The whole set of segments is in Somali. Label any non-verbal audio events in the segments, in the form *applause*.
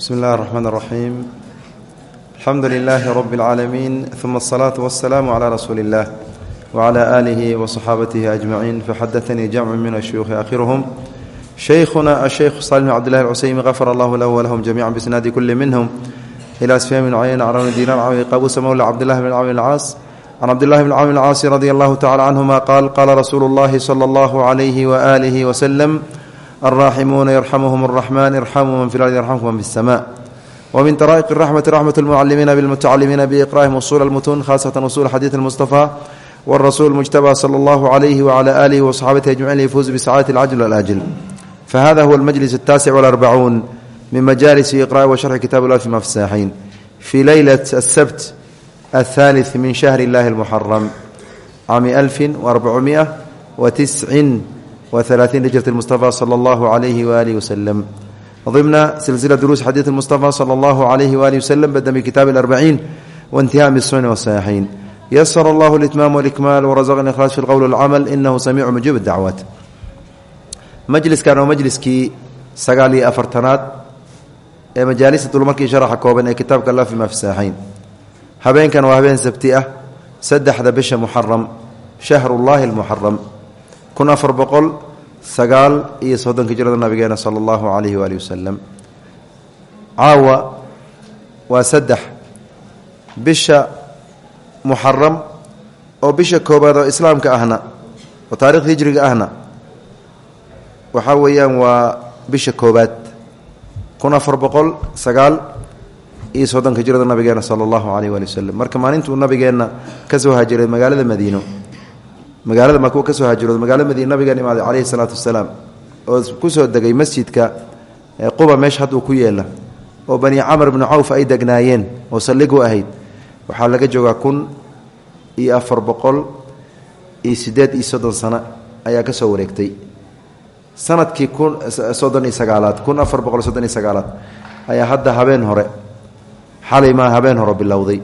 bsmi اllahi الرحmn الرaxيim alxamdu لilaahi rb اlcaalamiin ثuma الصlaaةu والsalaam عlى rasuuli اllah وعlى آlihi وصxaabatihi أجmaciin faxadaثanii jamcu min الshuyuuخi akhiruhm shaykhuna الshaykh salim bn cbdillahi اlcuseymi غafar allahu lahu wlahum jamica bisnaadi kuli minhm ilى sfyan bn cayyn crawni dinar cawni qabusa mowla cabdillahi bn cawni اlcaas can cabdillahi bn cawni اlcaasi radi allahu tacala canhuma qaal qaala rasuulu اllahi slى اllahu عalayhi waalihi wslm alraaximuuna yarxamuhum الraxman irxamuu man fi lardi yarxamkum man fi الsma wmin طrائq الraxmati raxmat اlmucalimiina bاlmutacalimiina biiqra'ihim usul اlmutuun khasatan usul xadiid اlmustafa wالrasuul mujtabى slى اllahu عalayhi wعlى alihi وصxaabatihi ajmacin liyafuuzu bisacaadati اlcajl wاlajl fahada huwa اlmajlis الtaasic wاlarbacuun min majalisi iqra'i wa sharxi kitab اlfi ma fi saaxiin fi leylat aلsabt aلthalith min shahri اllahi اlmuxaram cami alfi وarbacumiئa watiscin وثلاثين هجرة المصطفى صلى الله عليه وآله وسلم ضمن سلسلة دروس حديث المصطفى صلى الله عليه وآله وسلم بدأ من كتاب الأربعين وانتهاء من السنن والصحيحين يسر الله الإتمام والإكمال ورزقنا الإخلاص في القول والعمل إنه سميع مجيب الدعوات مجلس كان مجلسكii sagaal iyo afartanaad ee majaalista dulmarkii sharaxa kooban ee kitaabka alla fi ma fi saaxiin habeenkan waa habeen sabti ah saddexda bisha muxaram shahrullaahi almuxaram kun afar boqol sagaal iyo soddonka jirada nabigeena sala allahu calayhi waali wasalam caawa waa saddex. Bisha muxaram oo bisha koobaad oo islaamka ahna oo taarikhda hijriga ahna waxaa weeyaan waa bisha koobaad kun afar boqol sagaal iyo soddonka jirada nabigeena sala allahu calayh waali wasalam marka maalintuu nabigeenna ka soo haajiray magaalada madiino magaalada maku ka soo haajirooda magaalada madiine nabigan imaaday caleyhi salaatu wasalaam oo ku soo degay masjidka quba meesha hadduu ku yeela oo bani camar bni cawf ay degnaayeen oo saldhigu ahayd. Waxaa laga joogaa kun iyo afar boqol iyo siddeed iyo soddon sano ayaa ka soo wareegtay. Sanadkii kun soddon iyo sagaalaad kun afar boqol soddon iyo sagaalaad ayaa hadda habeen hore xalay maa habeen hore bilowday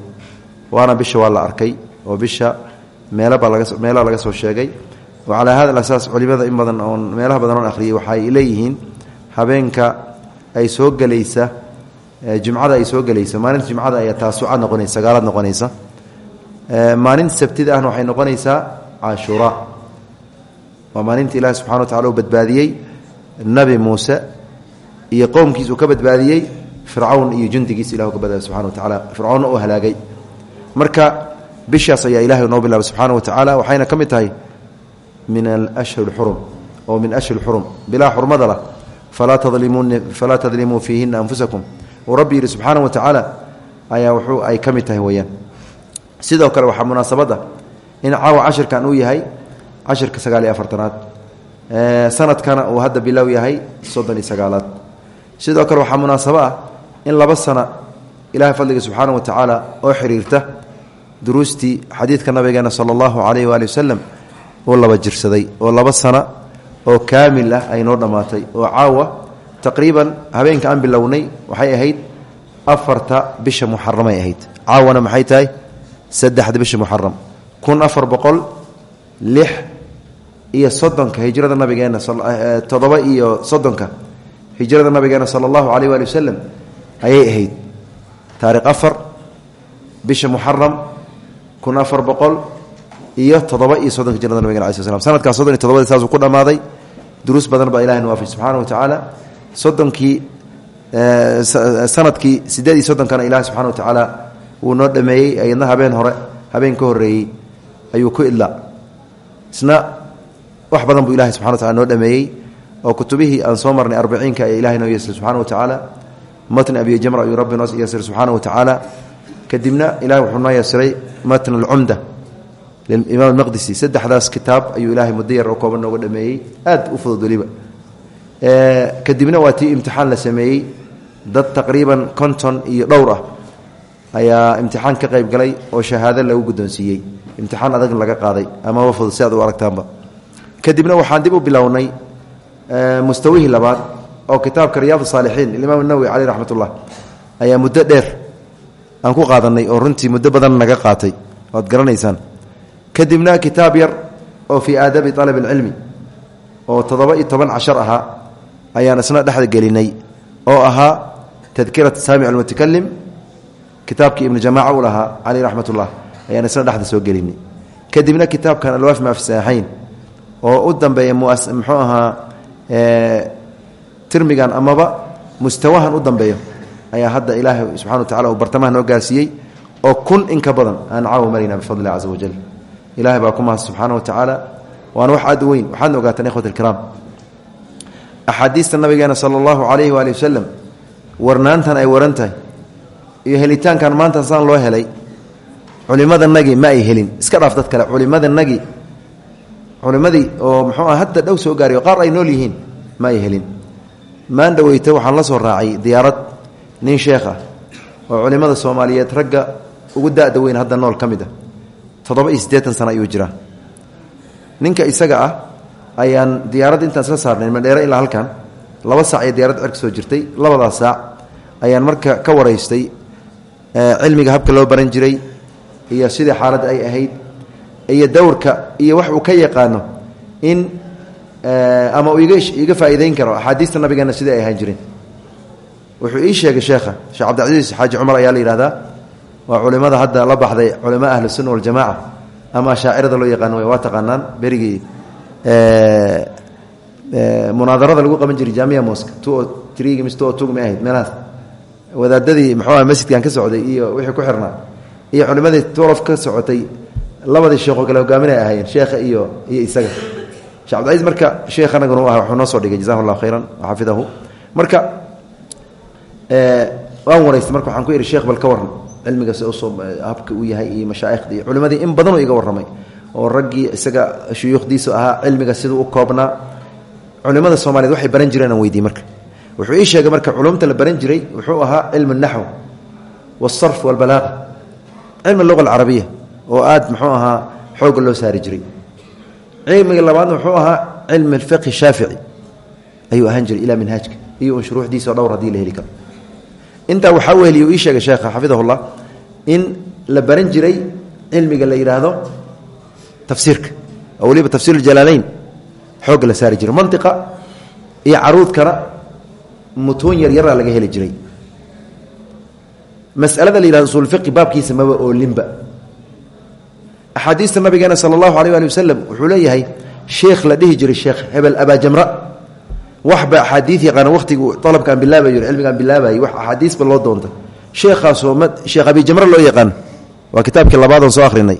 waana bisha waa la arkay oo bisha meelabaa laga soo sheegay. Wa calaa hada alasaas culimada in badan oon meelaha badan oon akhriyay waxay leeyihiin habeenka ay soo gelaysa jumcada ay soo gelaysa maalinta jumcada ayaa taasuca noqonaysa sagaalaad noqonaysa. Maalinta sabtida ahna waxay noqonaysaa cashuura waa maalinta ilaahi subxana wa tacala uu badbaadiyey nabi muuse iyo qowmkiis uu ka badbaadiyey fircawn iyo jundigiis ilah ka badbaadiy subxana wa tacaala fircawnna uu halaagay marka bishaas ayaa ilahay noo bilaabay subxaana wa tacaala waxayna ka mid tahay min alashhur xurum oo min ashhur xurum bilaa xurmada lah falaa tadlimuu fiihina anfusakum. Uu rabbi yidhi subxaana wa tacaala ayaa wuxuu ay ka mid tahay weyaan sidoo kale waxaa munaasabadda in caawa cashirkan uu yahay cashirka sagaal iyo afartanaad sanadkana uu hadda bilow yahay soddon iyo sagaalaad. Sidoo kale waxaa munaasabo ah in laba sana ilahay fadliga subxaana wa tacaala oo xiriirta duruustii xadiidka nabigeena sala allahu calayh waali wasalam uu laba jirsaday oo laba sana oo kaamil ah ay noo dhammaatay oo caawa taqriiban habeenka aan bilownay waxay ahayd afarta bisha muxaramay ahayd. Caawana maxay tahay? Saddexda bisha muxaram kun afar boqol lix iyo soddonka hijrada nabigeena toddoba iyo soddonka hijrada nabigeena sala allahu calayh waali wasalam ayay ahayd. Taariikh afar bisha muxaram kun afar boqol iyo toddoba iyo soddonka jirada nabigena ala sl slam sanadkaas soddon iyo todobadi saasuu ku dhammaaday. Duruus badan baa ilahi nuwaafij subxana wa tacaala soddonkii sannadkii siddeed iyo soddonkana ilahi subxana wa tacaala wuu noo dhameeyey. Ayadna habeen hore habeen ka horreeyey ayuu ku idlaa isna wax badan buu ilahi subxana wa tacala noo dhameeyey oo kutubihii aan soo marnay arbiciinka ee ilahay noo yeesay subxana wa tacaala matn abi jamra ayuu rabbi noo yeesay subxaana wa tacaala kadibna ilahi wuxuu noo yeesiray matn alcumda limaam almaqdisi saddexdaas kitaab ayuu ilahay muddo yar oo kooban nooga dhameeyey aad u fudud weliba. Kadibna waa tii imtixaan la sameeyey dad taqriiban konton iyo dhowr ah ayaa imtixaan ka qayb galay oo shahaado lagu guddoonsiiyey. Imtixaan adag laga qaaday amaba fudud si aad u aragtaanba. Kadibna waxaan dib u bilownay mustawihii labaad oo kitaabka riyaad saalixiin ilimaam nawowi caleyh ayaa muddo aan ku qaadanay oo runtii muddo badan naga qaatay. Waad garanaysaan. Kadibna kitaab yar oo fii aadabi alab alcilmi oo toddoba iyo toban cashar ahaa ayaan isna dhexda gelinay oo ahaa tadkirat saamic almutakalim kitaabkii ibnu jamaaca u lahaa caleyh raxmat ullah ayaan isna dhexda soo gelinay. Kadibna kitaabkan alwaaf maa fi saxiixayn oo u dambeeya muxuu ahaa tirmigan amaba mustawahan u dambeeyo ayaa hadda ilaahay subxana wa tacala uu bartamaha noo gaarsiiyey oo kun in ka badan aan caawa marayna bifadli illahi caza wajal ilahay baa ku mahad subxaana wa tacaala waana wax aad u weyn. Waxaadna ogaataan ikhwat alkiraam axaadiista nabigeena sala allahu calayhi waali wasalam warnaantan ay waran iyo helitaankan maanta saan loo helay culimadanagii ma ay helin. Iska dhaaf dad kale culimadanagii culimadii oo muxuu hadda dhow soo gaariyo qaar ay nool yihiin ma ay helin. Maan dhaweyta waxaan la soo raacay diyaarad nin sheekh ah oo culimada soomaaliyeed ragga ugu da-da weyn hadda nool ka mid ah. Toddoba iyo siddeetan sano ayuu jiraa. Ninka isaga ah ayaan diyaaradda intaan isla saarnay madheere ilaa halkan. Laba saac iyo diyarad cerka soo jirtay labadaas saac ayaan marka ka waraystay cilmiga habka loo baran jiray iyo sidai xaaladda ay ahayd iyo dowrka iyo wax uu ka yaqaano in ama uu iga faa'iideyn karo axaadiista nabigeena sidai ay ahaan jireen wuxuu ii sheegay sheekha sheekh cabdilcasiis xaaji cumar ayaa la yidhahdaa waa culimada hadda la baxday culamaa ahlu sunna waljamaca ama ashaacirada loo yaqaano waa taqaanaan berigii munaadarada lagu qaban jiray jaamiya moska two o o tug ma ahayd meelahaas wadaadadii muxuuah masjidkan ka socday iyo wixii ku xirnaa iyo culimadii tolof ka socotay labadii sheekoo kale hogaaminay ahaayeen sheekha iyo iyo isaga. Marka sheekh anaguna u ah wuxuu noo soo dhigay jazahu llahu khayran waxafidahu marka Eh, waan waraystay marka waxaan ku ihi sheekh bal ka warran cilmigaas eh, habka uu yahay iyo mashaa'ikhda iyo culimmadii in badanoo iga warramay oo raggii isaga shuyuukhdiisu ahaa cilmiga siduu u koobnaa culimmada soomaaliyed waxay baran jireen aan weydiiy wuxuu ii sheegay marka culumta la baran jiray wuxuu ahaa cilmu naxw waasarf walbalaaqa cilmi luqa alcarabiya oo aada muxuu ahaa xoogga loo saari jiray. Cilmiga labaadna wuxuu ahaa cilmi alfiqhi shaafici ayuu ahaan jiray ilaa minhaajka iyo unshuruuxdiisao dhowr haddii karo intaa waxaa weheliy ii sheegay sheekha xafidahullah in la baran jiray cilmiga la yidhaahdo tafsiirka oo weliba tafsiir اljalaalayn xoogga la saari jiray mantiqa iyo caruudkana mutuun yar yaraa laga heli jiray. Masalada la yihahdo usulfiqi baabkiisa maba oolinba. Axaadiista nabigeena sala allahu aleyh ali wasalam wuxuu leeyahay sheekh la dhihi jiray sheekh hebel abaajamra waxba axaadii yaqaana wakhtigu alabkaan bilaabayo cilmigaan bilaabayay wax axaadiisba loo doonta. Sheekhaasoo m sheekh abijamre loo yaqaan waa kitaabkii labaadoon soo akhrinay.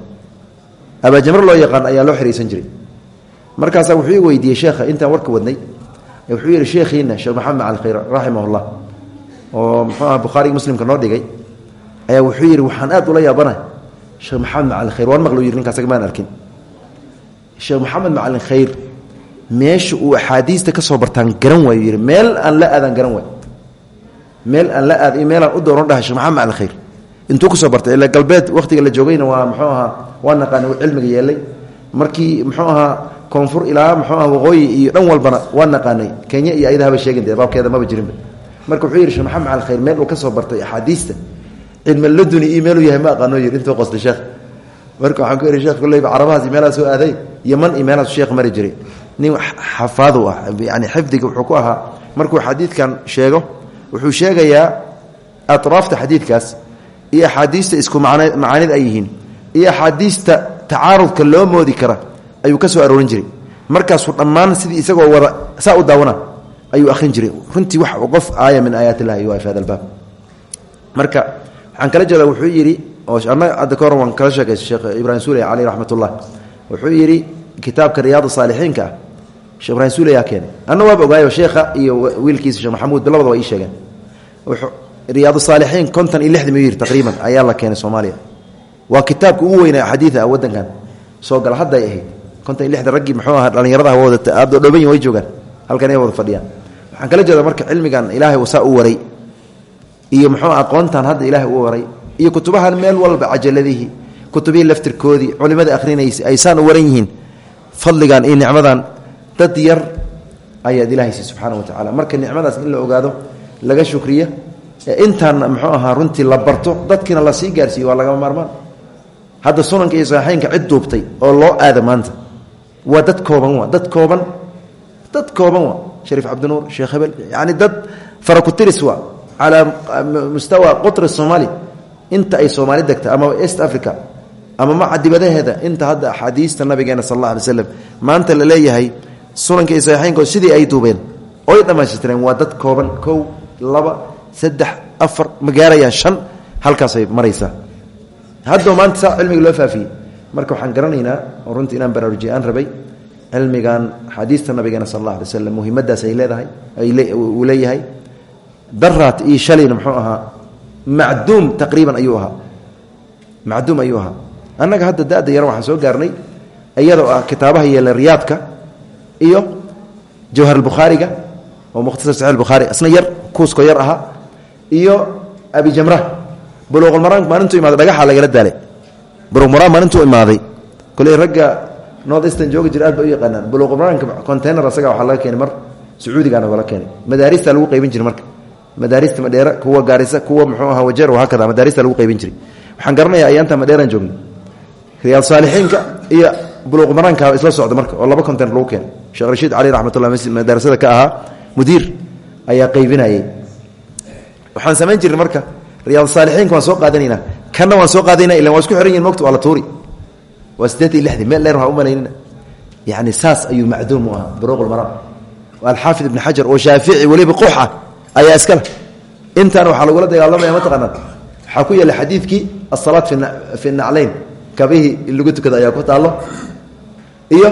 Abaajamre loo yaqaan ayaa loo xihaysan jiray. Markaasaa wuxuu ii weydiiyey sheekha intaan warka wadnay wuxuu yidhi sheekhiina sheekh maxamed macali khayr raximahullah oo muxuu aha bukhaarigi muslimka noo ayaa wuxuu yidhi waxaan aad ula yaabana sheekh maxamed macalin khayr waan maqlu yidhi ninkaas maan arkin. Sheekh maxamed macalin khayr meesha uu axaadiista ka soo bartaan garan waayo yidhi meel aan la aadaan garan waay. Meel aan la aad iyo meelaan u dooran dhahay sheekh maxamed macalin khayr. Intuu ka soo bartay ila galbeed wakhtiga la joogayna waa muxuu ahaa waa naqaani cilmiga yeelay. Markii muxuu ahaa koonfur ilaa muxuu aha waqooyi iyo dhan walbana waa naqaanay. Kenya iyo ayada haba sheegin dee baabkeeda maba jirinba. Marka wuxuu yidhi sheekh maxamed macalin khayr meel uu ka soo bartay axaadiista cilmi laduni iyo meeluu yahay ma aqaano yidhi intuu qostay sheekh marka waxaan ku sheekh kulleyba carabahaas iyo soo aaday iyo meelahaasu sheekh mari jiray nin xafaadu ah yani xifdiga wuxuu ku ahaa markuu xadiidkan sheego wuxuu sheegayaa atraafta xadiidkaas iyo axaadiista isku macaanid ay yihiin iyo axaadiista tacaarudka loo moodi kara ayuu ka aroorin jiray. Markaasuu dhammaan sidii isagoo wada saa u daawana ayuu akhrin jiray. Runtii wax qof aaya min aayaat illahi ayuu fi hada marka waxaan kala jeeda wuxuu yidhi oo annaga hadda ka kala sheekaysa sheekh ibrahim suuley caleyh raxmat wuxuu yidhi kitaabka riyaad saalixiinka ah shekh ibrahim suuley yaa keenay. Anna waaba ogaayo sheekha iyo wiilkiisa sheekh maxamuud labada waa ii sheegeen. Riyaad saalixiin konton iyo lixda miyuu yidhi taqriiban ayaa la keenay soomaaliya. Waa kitaabka ugu weynaa xadiida ah waddankan. Soo gala hadday ahayd konton iyo lixda raggii ahaa dhallinyaradaha wada aada dhooban yihiin way joogaan halkan ay wada fadhiyaan. Waxaan kala jeedaa marka cilmigan ilaahay saa u waray iyo muxuu aqoontan hadda ilaahay u waray iyo kutubahan meel walba cajaladihii kutubihii laftirkoodii culimada akhrinaysa ay waran yihiin fadligan iyo nicmadan dad yar ayaad ilaahaysi subxaana wa tacala marka nicmadaas in la ogaado laga shukriya intaan muxuu ahaa runtii la barto dadkiina la sii gaarsiiyo waa lagama maarmaan. Hadda sunanka iyo cid duubtay oo loo aada maanta waa dad kooban waa dad kooban dad kooban waa. Shariif cabdinuur sheekh hebel yani dad farakutiris waa calaa mustawa qutri soomaali inta ay soomaali degta ama east africa ama maca dibadaheeda inta hadda axaadiista nabigeena sal alla alay slam maanta la leeyahay sunanka iyo saxiixeynkood sidii ay duubeen oy dhammaystireen waa dad kooban kow laba saddex afar ma gaarayaan shan halkaasay haddoo maanta cilmiga loo faafiyey. Marka waxaan garanaynaa oo runtii inaan baraarujiye aan rabay cilmigan axaadiista nabigeena sal alla alay muhiimadaas ay leedahay uu leeyahay. Daraat iyo shalayna muxuu ahaa macduum taqriiban ayuu macduum ayuu annaga hadda da-da yar waxaan soo gaarnay iyadoo ah kitaabaha yeela riyaadka iyo jawharalbukhaariga oo mukhtasar saxiix bukhaari isna yar kuuskoo yar ahaa iyo abijamra buluuqulmaraan maalintuu imaaday dhagaxa lagala daalay. Buluuqmaraan maalintuu imaaday. Koley ragga north eastern jooga jira aad ba u yaqaanaan. Buluuqulmaraanka container asaga waxaa laga keenay mar sacuudigaana lala keenay. Madaarista lagu qaybin jiray marka. Madaarista madheera kuwa gaarisa kuwa muxuu ahaa wajeer hakada madaarista lagu qaybin jiray. Waxaan garanayaa ayaanta madheeraan joogna. Riyaal saalixiinka iyo buluuqmaraanka isla socda marka oo laba container lagu keenay sheekh rashiid cali raxmatullah madarasada ka ahaa mudiir ayaa qaybinayay. Waxaan samayn jirnay marka riyaal saalixiinka waan soo qaadanaynaa kanna waan soo qaadayna ilan waa isku xiran yihiin mogta waa la tuuri. Waa siddeed iyo lixdii meel dheer waxaa u malaynina yacni saas ayuu macduum u ahaa buruuqulmaraam alxaafid ibni xajar oo shaafici weliba quxa ayaa iskale intaan waxaa lagula dagaalamaya mataqaanaa waxaa ku yaalla xadiidkii asalaat fi naclayn kabihii in lagu tukada ayaa ku taallo iyo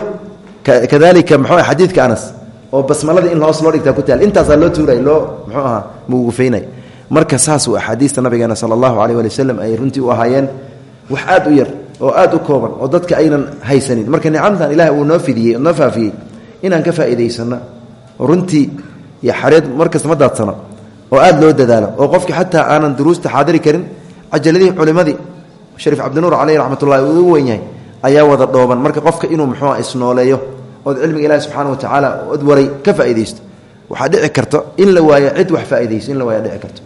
kadalika mxuu xadiidka anas oo basmaladii in hoos loo dhigtaa ku taal. Intaasaa loo tuuray loo muxuu ahaa mugufaynay marka saasuu axaadiista nabigeena sala allahu aleyh wali wasalam ay runtii u ahaayeen wax aad u yar oo aad u kooban oo dadka aynan haysanin. Marka nicamtan ilaah uu noo fidiyey noo faafiyey inaan ka faa'iidaysano runtii iyo xareed markasta ma oo aad loo dadaalo oo qofkii xataa aanan duruusta xaadiri karin cajaladihii culimadii shariif cabdinuur caleyh raxmatullahi uu u ayaa wada dhooban. Marka qofka inuu muxuua isnooleeyo ood cilmiga ilahi subxaana wa tacaala od waray ka faa'iidaysto. Waxaa dhici karto in la waayo cid wax faaidayso in la waaya dhici karto.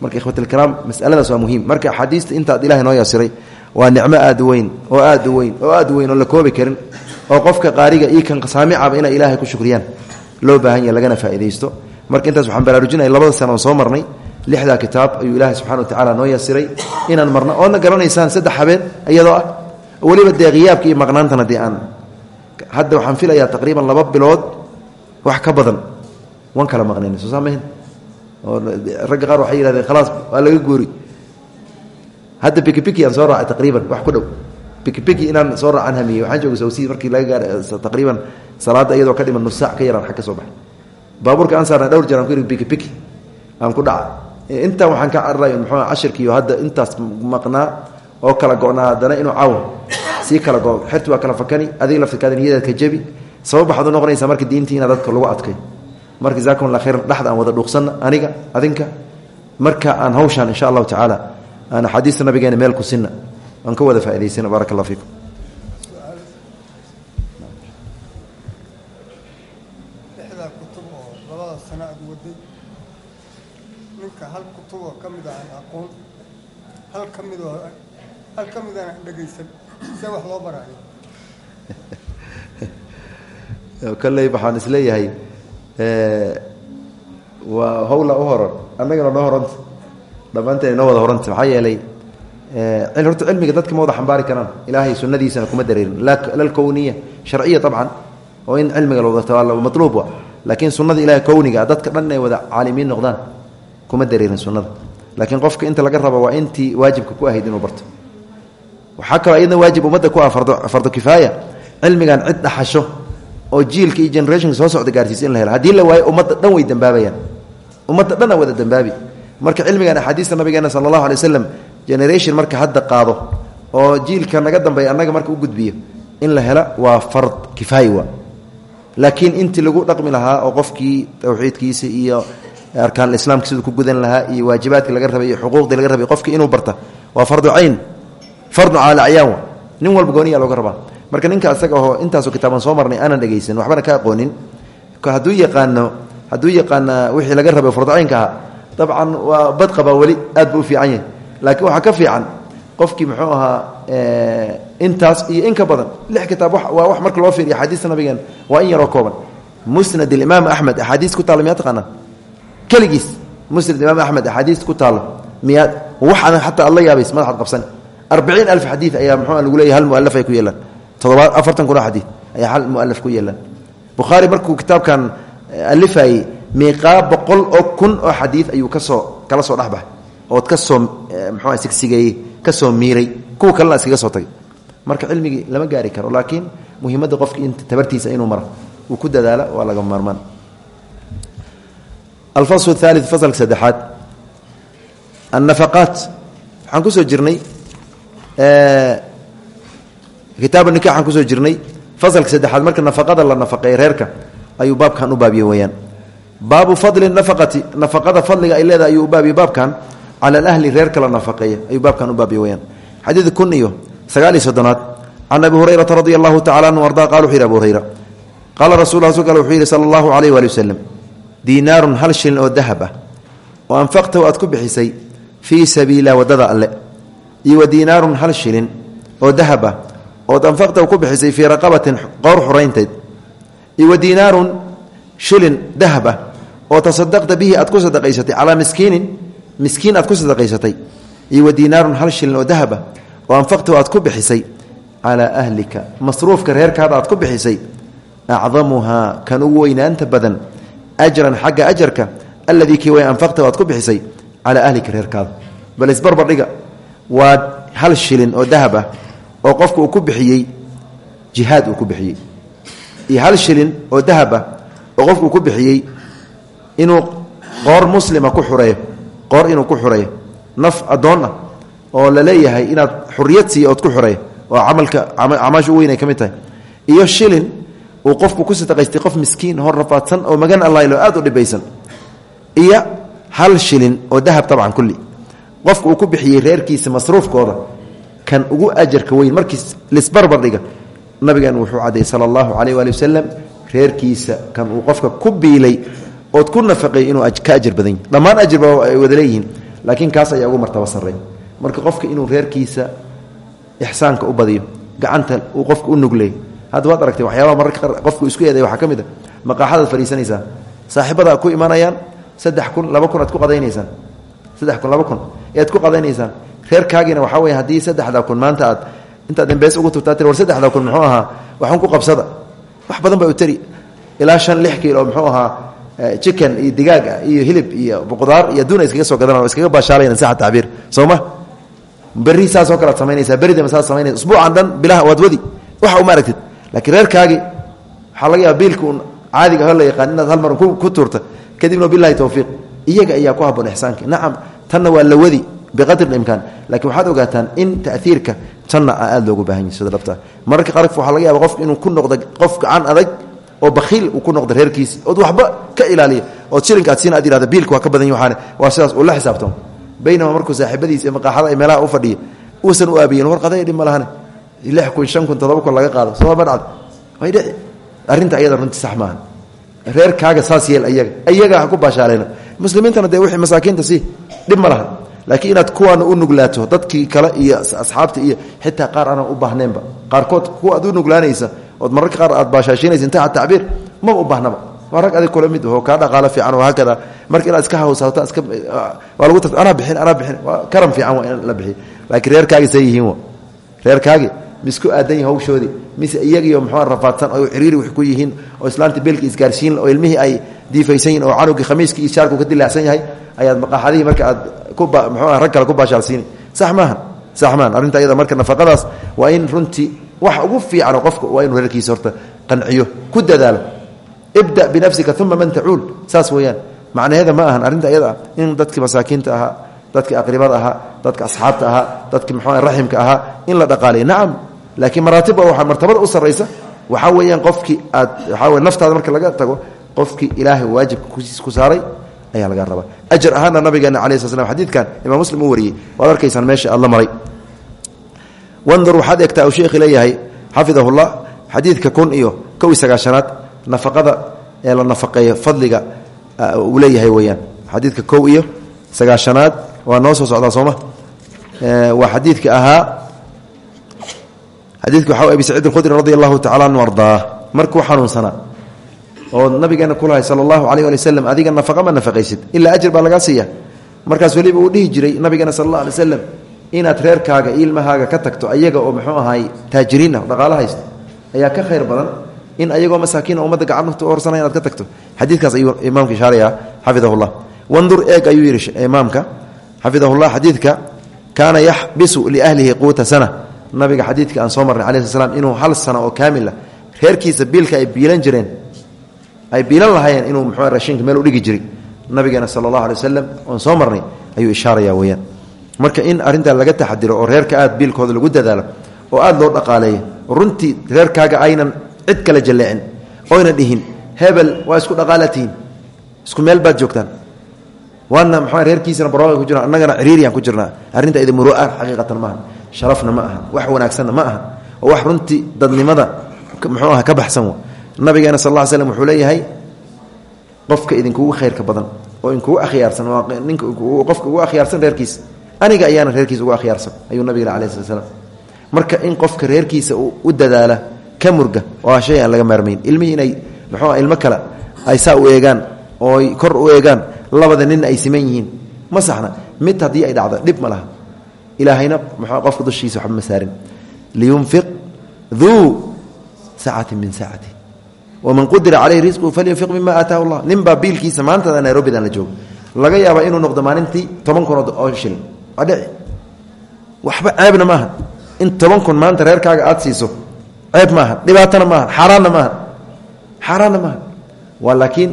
Marka ikhwatilkiraam masaladaas waa muhiim. Marka axaadiista intaad ilahay noo yaasiray waa nicmo aad weyn oo aad weyn oo aad weyn oo la koobi karin oo qofka qaariga iyo kan saamicaba inay ilaahay ku shukriyaan. Loo baahan yaha lagana faaidaysto marka intaas waxaan baraarujinaya labada sana oon soo marnay lixdaa kitaab ayuu ilaahay subxana wa tacala noo yasiray inaan marno oodna garanaysaan saddex habeen iyadoo ah weliba dee khiyaabka iyo maqnaantan haddii aan. Hadda waxaan filayaa taqriiban laba bilood wax ka badan. Wan kala maqnayn soo saamayn oo ragga qaar waxay yihahdeen khalaas waa laga guuri. Hadda bikibiki aan soo raacay taqriiban wax ku dhow. Bikibiki inaan soo raacaan hamiyey. Waxaan jooga sawsi markii laga gaara taqriiban salaadda iyadoo ka dhiman nus ka yaraan xag ka baabuurka aan saarna dhowr jeer aan ku yidhi bikibiki aan ku dhaca. Intaan waxaan ka cararay muxuu cashirkiiyo hadda intaas maqnaa oo kala go-naa haddana inuu caawa sii kala go xerti waa kala fakani adiga laftirkaada niyadaad ka jebi sabab waxaad u noqonaysaa marka diintii dadka lagu adkay. Marka jazakum allah khayran dhexda aan wada dhuuqsanna aniga adinka. Marka aan hawshaan insha allahu tacaala aan axaadiista nabigeena meel ku sinna aan ka wada faa'idaysana baaraka fiikum. Ninka hal kutuboo ka mid a aan aqoon hal ka midoo hal ka midaan aan dhegaysan see wax loo baraayo *laughs* kolley waxaan is leeyahay waa hawla u horan. Annagana noo horanta dhammaanteen inoo wada horanta maxaa yeelay horta cilmiga dadka ma wada xambaari karaan. Ilaahay sunadiisana kuma dareerin. Lalkowniya sharciya abcan oo in cilmiga maluub wa laakiin sunada ilahay kowniga dadka dhan inay wada caalimiin noqdaan kuma dareerin sunada laakiin qofka inta laga rabo waa intii waajibka ku ahayd inuu barto waxaa kaloo iyadna waajib ummadda ku ah fardo kifaaya cilmigan cid dhaxasho oo jiilka iyo generationka soo socda gaarsiisa in la helo. Haddii la waayo ummadda dhan way dambaabayaan. Ummadda dhan a wada dambaabi. Marka cilmigan axaadiista nabigeena sala allahu alay waslem generation marka hadda qaado oo jiilka naga dambeeya annaga marka u gudbiyo in la hela waa fard kifaayi waa. Laakiin intii lagu dhaqmi lahaa oo qofkii tawxiidkiisa iyo arkaan islaamka siduu ku gudan lahaa iyo waajibaadkii laga rabay iyo xuquuqdii laga rabay qofkii inuu barta waa fardu cayn fardu caala acyaan nin walba gooniyaa looga rabaa. Marka ninka asaga oo intaasoo kitaaban soo marnay aanan dhegaysan waxbana ka aqoonin hadduu yaqaano hadduu yaqaana wixii laga rabay farducaynka ahaa dabcan waa bad qabaa weli aad buu u fiican yahay. Laakiin waxaa ka fiican qofkii muxuu ahaa intaas iyo in ka badan lix kitaab waa wax marka loo fiiriyo axaadiista nabigeen waa in yaroo kooban. Musnad imaam axmed axaadiis ku taala miyaa taqaanaa? Keligiis muslim imaam axmed axaadiista ku taalo miyaad? Wax adan xataa ad la yaabays qabsan arbaciin alf xadiid ayaa muxuu lagu leeyahy hal mualaf ay ku yeelaan todobaad afartan kun oo xadiid ayaa hal mualaf ku yeelaan bukhaari markuu kitaabkan alifayey miiqaa boqol oo kun oo xadiid ayuu ka soo kala soo dhexbaxay ood ka soo mxua sigsigeeyey ka soo miiray kuwa marka cilmigii lama gaari karo laakiin muhiimadda qofki in tabartiisa inuu maro uu ku dadaala waa laga maarmaan alfasl thaali fasalka saddexaad annafaqaat waxaan ku soo kitaabu nikax aan ku soo jirnay. Fasalka saddexaad marka nafaqada la nafaqeey reerka ayuu baabkan u baabiye weyaan baabu fadli nafaqati nafaqada fadliga ay leedahay ayuu u baabiye baabkan cala alahli reerka la nafaqeeya ayuu baabkan u baabiye weyaan xadiid kun iyo sagaal iyo abi hurayrata radi allahu anhu arda qala wuxu hurayra. Qaala rasul rasulka al wuxuu yidhi sala allahu diinaarun hal shilin oo dahab ah oo anfaqtahu aad ku bixisay fii sabiila waddada alle iyo wa diinaarun hal shilin oo dahab ah ood anfaqtahu ku bixisay fii raqabatin qowr xuraynteed iyo wa diinaarun shilin dahab ah oo tasadaqta bihi aad sadaqaysatay calaa miskiinin miskiin aad sadaqaysatay iyo wa diinaarun hal shilin oo dahab ah oo anfaqtahu aad bixisay calaa ahlika masruufka reerkaada aad ku bixisay acdamuhaa kan ugu weynaanta badan ajran xagga ajarka alladii kii way anfaqtahu aad ku bixisay calaa ahlika reerkaada. Bal isbarbardhiga waa hal shilin oo dahab ah oo qofka uu ku bixiyey jihaad uu ku bixiyey. Iyo hal shilin oo dahab ah oo qofka ku bixiyey inuu qoor muslima ku xureeyo qoor inuu ku xureeyo. Naf addoon ah oo la leeyahay inaad xuriyad siiya ood ku xureeyo oo camalka acmaasha u weyn ay ka mid tahay. Iyo shilin uu qofku ku sadaqaystay qof miskiin hor rafaadsan oo magan allailo aad u dhibaysan. Iyo hal shilin oo dahab tabcan kulli qofka ku bixiyey reerkiisa masruufkooda kan ugu ajarka weyn markii lisbarbardhiga nabigan wuxuu cadday sala allahu caleyh waali reerkiisa kan uu qofka ku biilay ood ku nafaqeey inuu ka ajar badan yahy dhammaan ajirba ay laakiin kaas ayaa ugu martaba sarrey marka qofka inuu reerkiisa ixsaanka u badiyo gacanta uu qofka u nugleey hadda waad aragtay waxyaabaha mararka qofku isku eeday waxaa ka mid a maqaaxadaad fadhiisanaysaa saaxiibada ku imanayaan saddex kun laba kun aad ku qadaynaysaan saddex kun laba ku qadaynaysaan. Reerkaagiina waxaa wey haddii saddexda maanta aad intaad embees ugu tubtaa tir war saddexda muxuu ahaa waxun ku qabsada. Wax badan baa u tari. Ilaa shan lix kiilo muxuu ahaa chicken iyo digaag ah iyo hilib iyo qudaar iyo adduun ay iskaga soo gadanaan iskaga baashaalayaan saxa tacbiir soo ma? Berri saasoo kale ad samaynaysaa berridama saas samaynaysa usbuucan dhan bilaha waad waxa uma aragtid laakiin reerkaagii waxaa laga yaaba caadiga ho la yaqaan inaad hal mar ku tuurta. Kadibna bilahi towfiiq iyaga ayaa ku haboon ixsaanka. Nacam tanna waa la wadi biqadri imkaan. Lakiin waxaad ogaataan in taiirka tanna aad loogu baahan yahy sida dhabta. Mararka qaar waxaa laga yaaba qofka inuu ku noqdo qof gacan adag oo bakiil uu ku noqdo reerkiisi ood waxba ka ilaaliya ood shilinka aad siina ad yihahda biilka waa ka badan yahaan waa sidaas uu la xisaabtamo baynama markuu saaxiibadiisa maqaaxada meelaha u fadhiya uusan u aabiyen war qaday dhib ma lahane kun shan kun toddoba kun laga qaado soo ma dhacda way dhici arrinta ayada runtii sax reerkaaga saas yeel ayaga ayaga ha ku baashaalayna muslimiintana dee wixii masaakiinta si dhib ma laha. Laakiin inaad kuwaana u nuglaato dadkii kale iyo asxaabta iyo xitaa qaar aanan u baahneenba qaarkood kuwa aad u nuglaanaysa ood mararka qaar aad baashaashinaysa intaa tacbiir maba u baahnaba waa rag adig kula mid oo kaa dhaqaalo fiican oo haakada marka inaad iska hawsaato iska waa lagu anaa bixin anaa bixin. Waa karam fiican waa in la bixiyo laakiin reerkaagi say yihiin reerkaagi misku aadan hawshoodii mise iyagiyo muxua rafaadsan oo ciriiri wax ku yihiin oo islaanta beelki isgaarsiin oo ilmihii ay diifaysan oo canugii khamiiskii iyo ka dilaacsan yahay ayaad maqaaxadihii marka aad ku muxuua rag kale ku baashaalsiini. Sax maaha sax maahan. Marka nafaqadaas waa in runtii wax ugu fiicano qofka waa inuu reerkiisa horta qanciyo ku dadaalo. Ibda binafsika uma man tacuul. Saas weeyaan. Macnaheeda ma ahan. Arrinta ayada in dadkii masaakiinta ahaa dadkii aqribada ahaa dadka asxaabta ahaa dadkii muxua raximka ahaa in la dhaqaaliya nacam laakiin maraatibba waxaa martabada u sarraysa waxaa weeyaan qofkii aad waxaa naftaada marka laga tago qofkii ilaahay waajibka ku saaray ayaa laga rabaa. Ajar ahaana nabigeena cala sl xadiidkan imaam muslim uu wariyey. Waad arkaysaan meesha aad la maray. Wandur waxaad egtaa uu sheekhi leeyahay xafidahullah xadiidka kun iyo kow iyo sagaashanaad nafaqada ee la nafaqeeyo fadliga uu leeyahay weyaan xadiidka kow iyo sagaashanaad waa noo soo socdaa sooma? Waa xadiidka ahaa xadiidka waxa abi saciid alkhudri radi allahu tacala anhu ardaa markuu xanuunsanaa oo nabigeena kulahay sala allahu caleyh ali adiga nafaqa ma nafaqaysid ilaa ajir baa lagaa siiya. Markaas weliba uu dhihi jiray nabigeena sal alla alay waslem inaad reerkaaga iyo ilmahaaga ka tagto ayaga oo muxuu ahaay taajiriin ah haysta ayaa ka khayr badan in ayagoo masaakiin ummadda gacanta u horsanaya inaad ka tagto. Xadiidkaas ayuu imaamka ishaaraya xafidahullah. Wandur eeg ayuu yidhi imaamka xafidahullah xadiidka kaana yaxbisu liahlihi quuta sana nabiga xadiidka aan soo marnay cala sl inuu hal sano oo kaamila reerkiisa biilka ay biilan jireen ay biilan lahaayeen inuu muxuu rashinka meel u dhigi jiray. Nabigeena sala allahu alay wasalam oon soo marnay ayuu ishaaraya weyaan marka in arrintaa laga taxadiro oo reerka aad biilkooda lagu dadaalo oo aada loo dhaqaaleeyo runtii reerkaaga aynan cid kale jalleecin oyna dhihin hebel waa isku dhaqaalatihiin isku meel baad joogtaan. Waana mxua reerkiisana barooqa ku jiraan annagana ciriiriyaan ku jirnaa. Arrinta ida muru'a xaqiiqatan maaha sharafna ma aha wax wanaagsanna ma aha oo wax runtii dadnimada muxuu aha ka baxsan wa. Nabigeena sal ly slam wuxuu leeyahay qofka idinkugu khayrka badan oo inkugu akhyaarsan waa ninka qofka ugu akhyaarsan reerkiisa aniga ayaana reerkiisa ugu akhyaarsan ayuu nabigena alai slat slam marka in qofka reerkiisa u dadaala ka murga waa shay aan laga maarmayn ilmihii inay muxuu ilmo kale ay saa u eegaan ooy kor u eegaan labada nin ay siman ma saxna mid haddii ay dhacdo dhib ma laha ilaahayna qofka dushiisa waxba ma saarin liyunfiq duu sacati min sacati waman qudira caleyhi risquhu falyunfiq mima aataahu llah nin baa biilkiisa maantada nairobidan la joogo laga yaabaa inuu noqdo maalintii toban kun oo shilin waa dhici waxba ceebna maaha in toban kun maanta reerkaaga aada siiso ceeb maaha dhibaatona maaha xaaraanna maaha xaaraanna maaha waa laakiin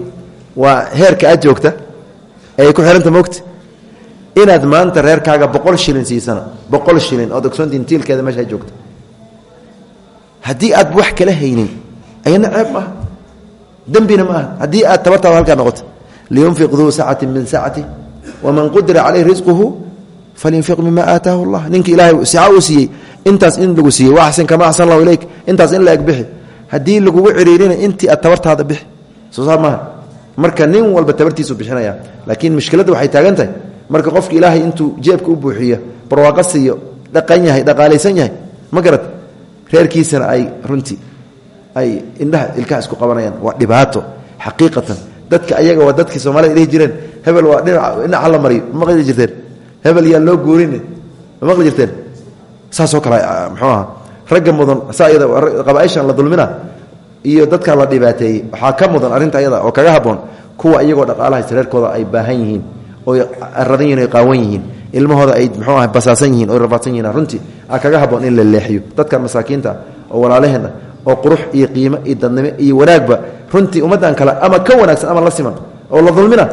waa heerka aad joogta ay ku xihanta mogta inaad maanta reerkaaga boqol shilin siisana boqol shilin ood ogsoontiin tiilkeeda meesha joogta haddii aad wax kala haynin ayana ceeb maaha. Dembina ma aha haddii aad tabartaada halkaa noqoto. Liyunfiq duu sacati min sacati waman qudira caleyhi risquhu falyunfiq mima aataahu llah ninka ilaahay sica uu siiyey intaas in lagu siiyey wa axsin kama axsan allahu ileyk intaas in la eg bixi. Haddii lagugu ciriirina intii aad tabartaada bixi. Soo saar maaha. Marka nin walba tabartiisu bixinaya. Laakiin mushkiladda waxay taagan tahay marka qofka ilaahay intuu jeebka u buuxiyo barwaaqo dhaqan yahay dhaqaalaysan yahay ma reerkiisana ay runtii ay indhaha ilkaha isku qabanayaan. Waa dhibaato xaqiiqatan. Dadka ayaga waa dadkii soomaalida dhihi jireen hebel waa dhinaca la mariyo ma maqli jirteen. Hebel yaa loo guurin ma maqli jirteen. Saasoo kale mxuu aha ragga mudan saa qabaaishan la dulmina iyo dadkan la dhibaateeyey waxaa ka mudan arrinta ayada oo kaga haboon kuwa iyagoo dhaqaalaha reerkooda ay baahan yihiin oy radan yihiin qaawan yihiin. Ilmahooda ay mxuu aha basaasan yihiin oy rafaadsan yihiin. Runtii a kaga haboon in la leexiyo. Dadkan masaakiinta oo walaalaheenna oo qurux iyo qiimo iyo dadnimo iyo wanaagba runtii ummaddan kale ama ka wanaagsan ama la siman oo la dulmina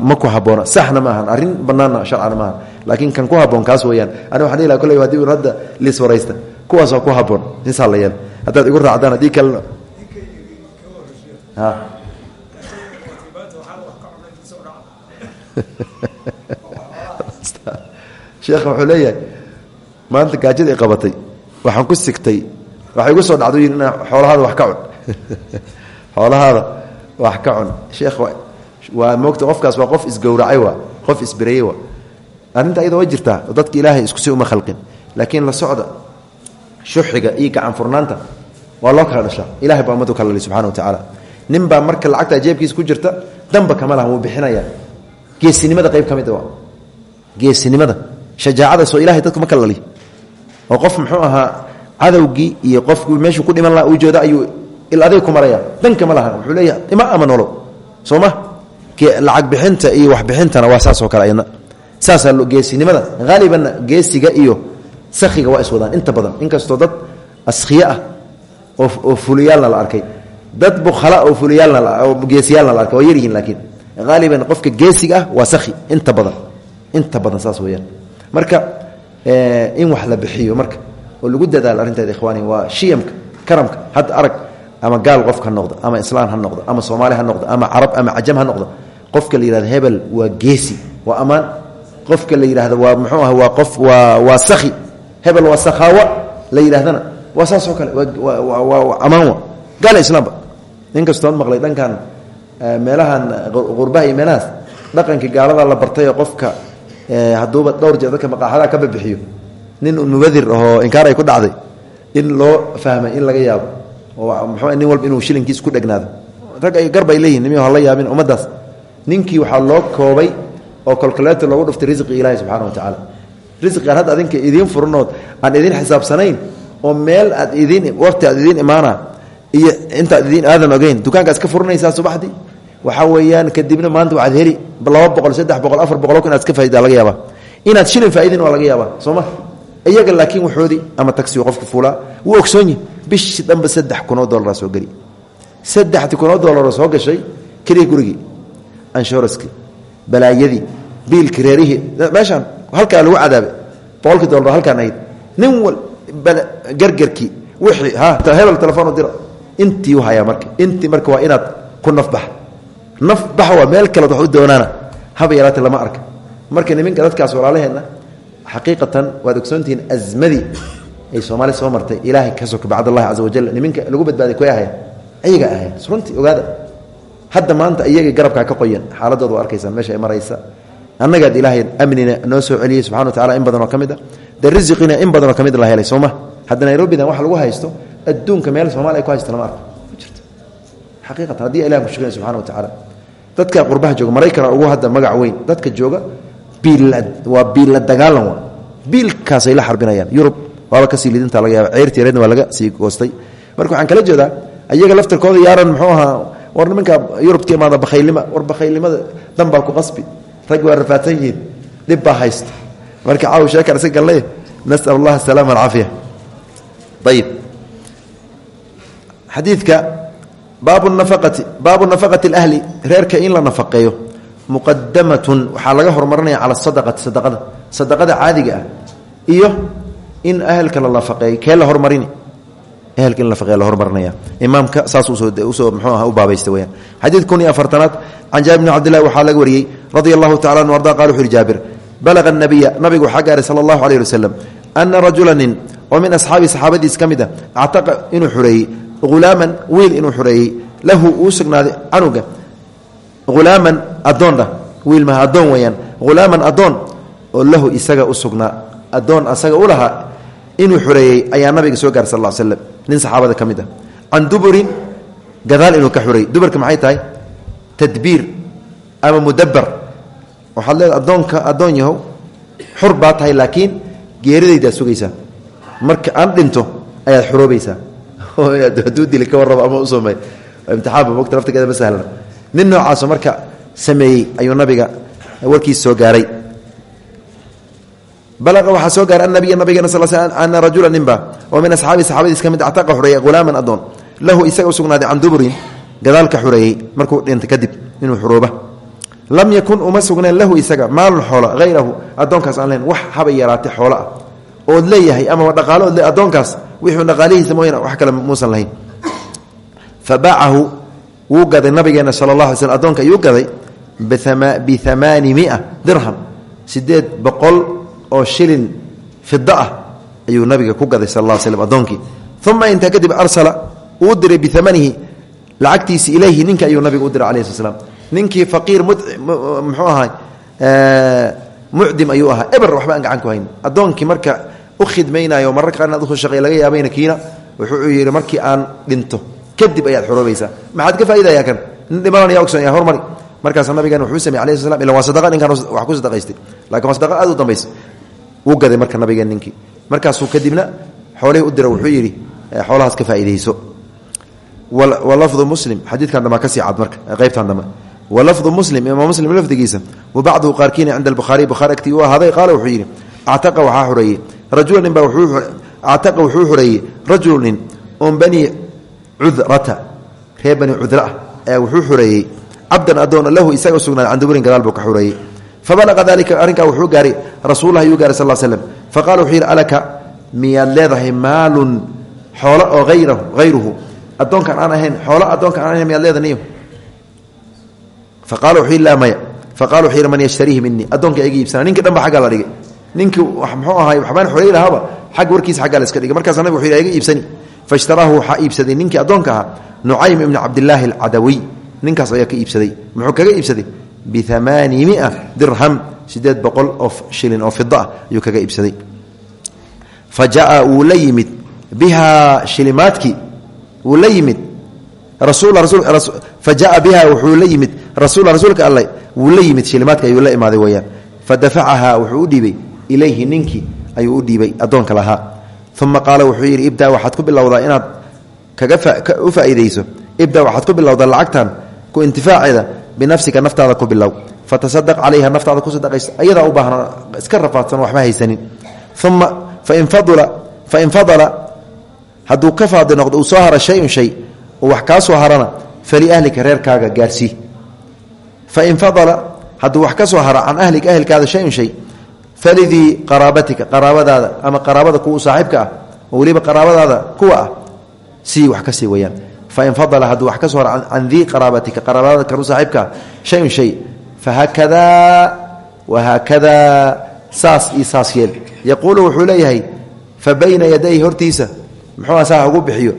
ma ku haboona saxna ma ahan arrin banaanna sharcana maaha laakiin kan ku haboon kaas weyaan ani waxaan dhihi laha kolley haddii hadda liis waraysta kuwaasoo ku haboon insaa la yeel haddaad igu raacdaan haddii kalena *laughs* sheekha wuxuu leeyahay maanta gaajada i qabatay waxaan ku sigtay waxay igu soo dhacdo in *laughs* xoolahaada wax ka cun. Xoolahaada wax ka cun. Sheekh waa moogta qofkaas waa qof isgowracay waa qof isbereyey waa. Arrinta ayada way jirtaa oo dadka ilaahay uma khalqin. Laakiin la socda shuxiga iyo gacan furnaanta waa loo kala dhashaa. Ilahay baa ummadu kala li subxana wa tacaala nin marka lacagta jeebkiisa ku jirta damba kama laha wuu bixinaya geesinimada qayb ka mid waa geesinimada. Shajaacada soo ilahay dadka ma kala oo qof muxuu ahaa cadowgii iyo qofkii meeshuu ku dhiman laha uu jooda ayuu il adig ku maraya dan kama laha. Wuxuu leeyahay ima ama nolo soo lacag bixinta iyo waxbixintana waa saasoo kale ayadna. Saasaa geesinimada. Haalibanna geesiga iyo sakhiga waa iswadaan inta badan. Inkastoo dad askhiye ah oo fuliyaalna la arkay. Dad bukhala oo fuliyaalna oo geesiyaalna la arkay waa yaryihiin laakiin haaliban qofka geesiga ah waa sakhi inta badan inta badan saas weyaan marka in wax la bixiyo marka oo lagu dadaalo arrinteeda ikhwaani waa shiyamka karamka hadda arag ama gaal qof ha noqdo ama islaan ha noqdo ama soomaali ha noqdo ama carab ama cajam ha noqdo qofka la yihahdo hebel waa geesi waa ammaan. Qofka la yidhahdo waa muxuu ah waa qof waa waa sakhi hebel waa sakhaawa la yidhahdana waa saasoo kale waa ammaan wa gaala islaamba inkastoon maqlay dhankan meelahan qurbaha iyo meelahaas dhaqankii gaalada la bartay oo qofka hadduuba dhowr jeer dadka maqaaxadaha ka babixiyo nin mubadir ahoo inkaar ay ku dhacday in loo fahmay in laga yaabo oo muxuu nin walba inuu shilinkiis ku dhegnaado. Rag ay garbay leeyihiin nimi hala yaabin ummaddaas. Ninkii waxaa loo koobay oo kolkuleetor loogu dhuftay risqi ilaahi subxana wa tacaala. Risqi aan adinka idiin furanood aan idiin xisaabsanayn oo meel aad idiin waqti aad idiin imaana iyo intaad idiin aadan ogeyn dukaankaas ka furanaysaa subaxdii waxaa weeyaan kadibna maanta waxaad heli laba boqol saddex boqol afar boqol inaad iska faaida laga yaaba inaad shilin faaidin waa laga yaaba soo ma? Iyaga laakiin waxoodii ama taxi qofka fuulaa wuu ogsoonyi bishii dhanba saddex kunoo dolara soo geli. Saddexti kunoo dolaroo soo gashay keliya gurigii anshuraskii balaayadii biilki reerihii meeshaan halkaa lagu cadaabay boqolkii dolar halkaan ahayd nin wal gargarkii wixii ha hebel telefoon dira intii u hayaa marka intii marka waa inaad ku nafbax nafbax waa meel kaleod wax u doonaana haba yaraata lama arka. Marka niminka dadkaas walaalaheenna xaqiiqatan waad ogsoontihiin asmadii ay soomaali soo martay ilaahay ka soka bacdallahi caza wajal niminka lagu badbaaday kuy ahayn ayaga ahayn. Runtii ogaada. Hadda maanta iyaga garabkaa ka qoyan xaaladooda waa meesha ay maraysa. Annagaad ilaahay amnina noo soo celiyey subxana wa tacala in badan oo ka mid a in badan oo ka mid la helay sooma hadda wax lagu haysto adduunka meel soomaliya ay ku haysto lama arko. Ma jirto. Xaqiiqatan haddii wa tacaala dadka qurbaha jooga maraykana ugu hadda magac weyn. Dadka jooga waa biilla dagaalan biilkaasay la xarbinayaan. Yurub waaba ka sii lidinta laga yaaba ceyrtii reedna waa laga sii goostay. Marka waxaan kala jeedaa ayaga laftarkooda yaaran muxuu ahaa war nimanka yurubka imaada bakhaylnima war bakhaylnimada dan baa ku qasbi. Rag waa rafaadsan yihiin dhib baa haysta. Marka caaw sheekar isa gallay nasal allah asalaama alcaafiya ayib xadiidka baabu nafaqati alahli reerka in la nafaqeeyo muqadamatun waxaa laga horumarinaya cala sadaqati sadaqada sadaqada caadiga ah iyo in ahelka la nafaqeeyo kee la hormarini ehelka in la nafaqeeyo la hormarinaya imaamka saas u soo muxuu aha u baabaysta weyaan xadiid kun iyo afartanaad can jaabir bni cabdillahi waxaa laga wariyey radia allahu tacala anu arda qala wuxu uhi jaabir balaga nabiya nabigu waxaa gaaray sala allahu alayh wasalam ana rajula nin oo hulaaman wiil inuu xureeyey. Lahu uu sugnaaday canuga. Hulaaman adoondha wiil maha addoon weeyaan. Hulaaman addoon oo lahu isaga u sugnaa addoon asaga u lahaa inuu xureeyey ayaa nabiga soo gaaray sal l slam nin saxaabada ka mid ah. Can duburin gadaal inuu ka xureeyey. Duburka maxay tahay? Tadbiir ama mudabar waxaad leeda addoonka addoon yahow xur baa tahay laakiin geeridaydaad sugaysaa. Marka aan dhinto ayaad xuroobaysaa *laughs* hadduu dili ka warrabo ama usomay imtixaanba mogta laftigeeda ma sahlan nin noocaaso marka sameeyey ayuu nabiga warkiis soo gaaray. Balaqa waxaa soo gaaray annabiya nabigana sal sl ana rajula ninba oo min asxaabi saxaabadiis ka mid actaqa xureeyey hulaaman addoon. Lahu isaga u sugnaaday can duburin gadaal ka xureeyey markuu dhinta kadib inuu xurooba. Lam yakun uma lahu isaga maalun xoola hayrahu addoonkaas aan lahayn wax haba yaraatay xoola ah. Ood leeyahay ama dhaqaalo ood le wixuu dhaqaalihiisa mooyane wax kale muusan lahayn. Fa baacahu wuu gaday nabigeena sala allah alay slm addoonka ayuu gaday biamaani mia dirham sideed boqol oo shilin fida ah ayuu nabiga ku gaday sal alla slm addoonkii uma intaa kadib arsala uu diray biamanihi lacagtiisi ilayhi ninka ayuu nabiga u diray alayh sl slam ninkii faqiir ahaa mucdim ayuu ahaa eber waxba aan gacan hayn. Addoonkii marka u khidmaynayo mararka qaar inaad ushaqey laga yaabayna kiina wuxuu yidhi markii aan dhinto kadib ayaad xoroobaysaa maxaad ka faa'idaya kan? Nin yaa ogson yaa hormari markaasa nabigan wuxuu samey alayh sl slam ila waa sadaqa ninkan wax ku sadaqaystay. Lakin waa sadaqa u dambaysa wuu gaday marka nabigeen ninkii. Kadibna xoolihii u dira wuxuu yidhi xoolahaas ka faa'iidayso. Walafdu muslim xadiidkan dhamaa ka sii cad marka qaybtan dambe walafdu muslim imaam muslim lafdigiisa wa bacduhu qaarkiina cinda albukhaariy bukhaari agtii u ahaaday qaala wuxuu yidhi actaqa waxaa xoreeyey rajula nin baa actaqa wuxuu xoreeyey rajulu nin oon bani cudrata reer bani cudra ah ayaa wuxuu xoreeyey cabdan adoona lahu isaga u sugnaaday can duburin gadaal buu ka xoreeyey fabalaqa dalika arrinkaa wuxuu gaaray rasuullah ayuu gaaray sal slm faqala wuxuu yidhi alaka miyaad leedahay maalun xoolo oo hayruhu addoonkan aan ahayn xoolo addoonkan aan ahayn miyaad leedaniyo faqala wuxuu yidhi laa maya. Faqala wuxuu yidhi man yashtariihi minii addoonka iga ninkii muxuu ahaay waxbaan xoreey lahaaba xagga warkiisa xaggaa la iska dhigay. Markaasa nabig wuxu yidhi iibsani. Faishtaraahu waxaa iibsaday ninkii addoonka ahaa nucaym ibni cabdillaahi alcadawiy ninkaas ayaa ka iibsaday. Muxuu kaga iibsaday? Biamaani mia dirham sideed boqol oo shilin oo fida ah ayuu kaga iibsaday. Fa jaa wuu la yimid. Bihaa shilimaadkii wuu biha wuxuu rasul rasuulka alle wuu la ayuu la imaaday weyaan fa wuxuu u dhiibay ilayhi ninkii ayuu u dhiibay addoonka lahaa. Uma qaala wuxuu yidhi ibda waxaad ku bilowdaa inaad kaga u faa'iidayso. Ibda waxaad ku bilowdaa lacagtan ku intifaaceeda binafsika naftaada ku bilow. Fatasadaq calayha naftaada ku sadaqayso ayadaa u baahna iska rafaadsan waxba haysanin. Uma fain fadala hadduu ka faadi noqdo uu soo hara shayun shay wax kaa soo harana faliahlika reerkaaga gaarsii fain fadala hadduu wax ka soo hara can ahlika ahlkaada shayun shay falidii qaraabatika qaraabadaada ama qaraabada kuwa saaxiibka ah oo weliba qaraabadaada kuwa ah sii wax ka sii weyaan fain fadala hadduu wax ka soo hara can dii qaraabatika qaraabadaada kanu saaxiibka ah shay. Fahaakadaa wahaakadaa saas iyo saas yeel. Yaquulu wuxuu leeyahay fa bayna yaday hortiisa muxuu saa ugu bixiyo.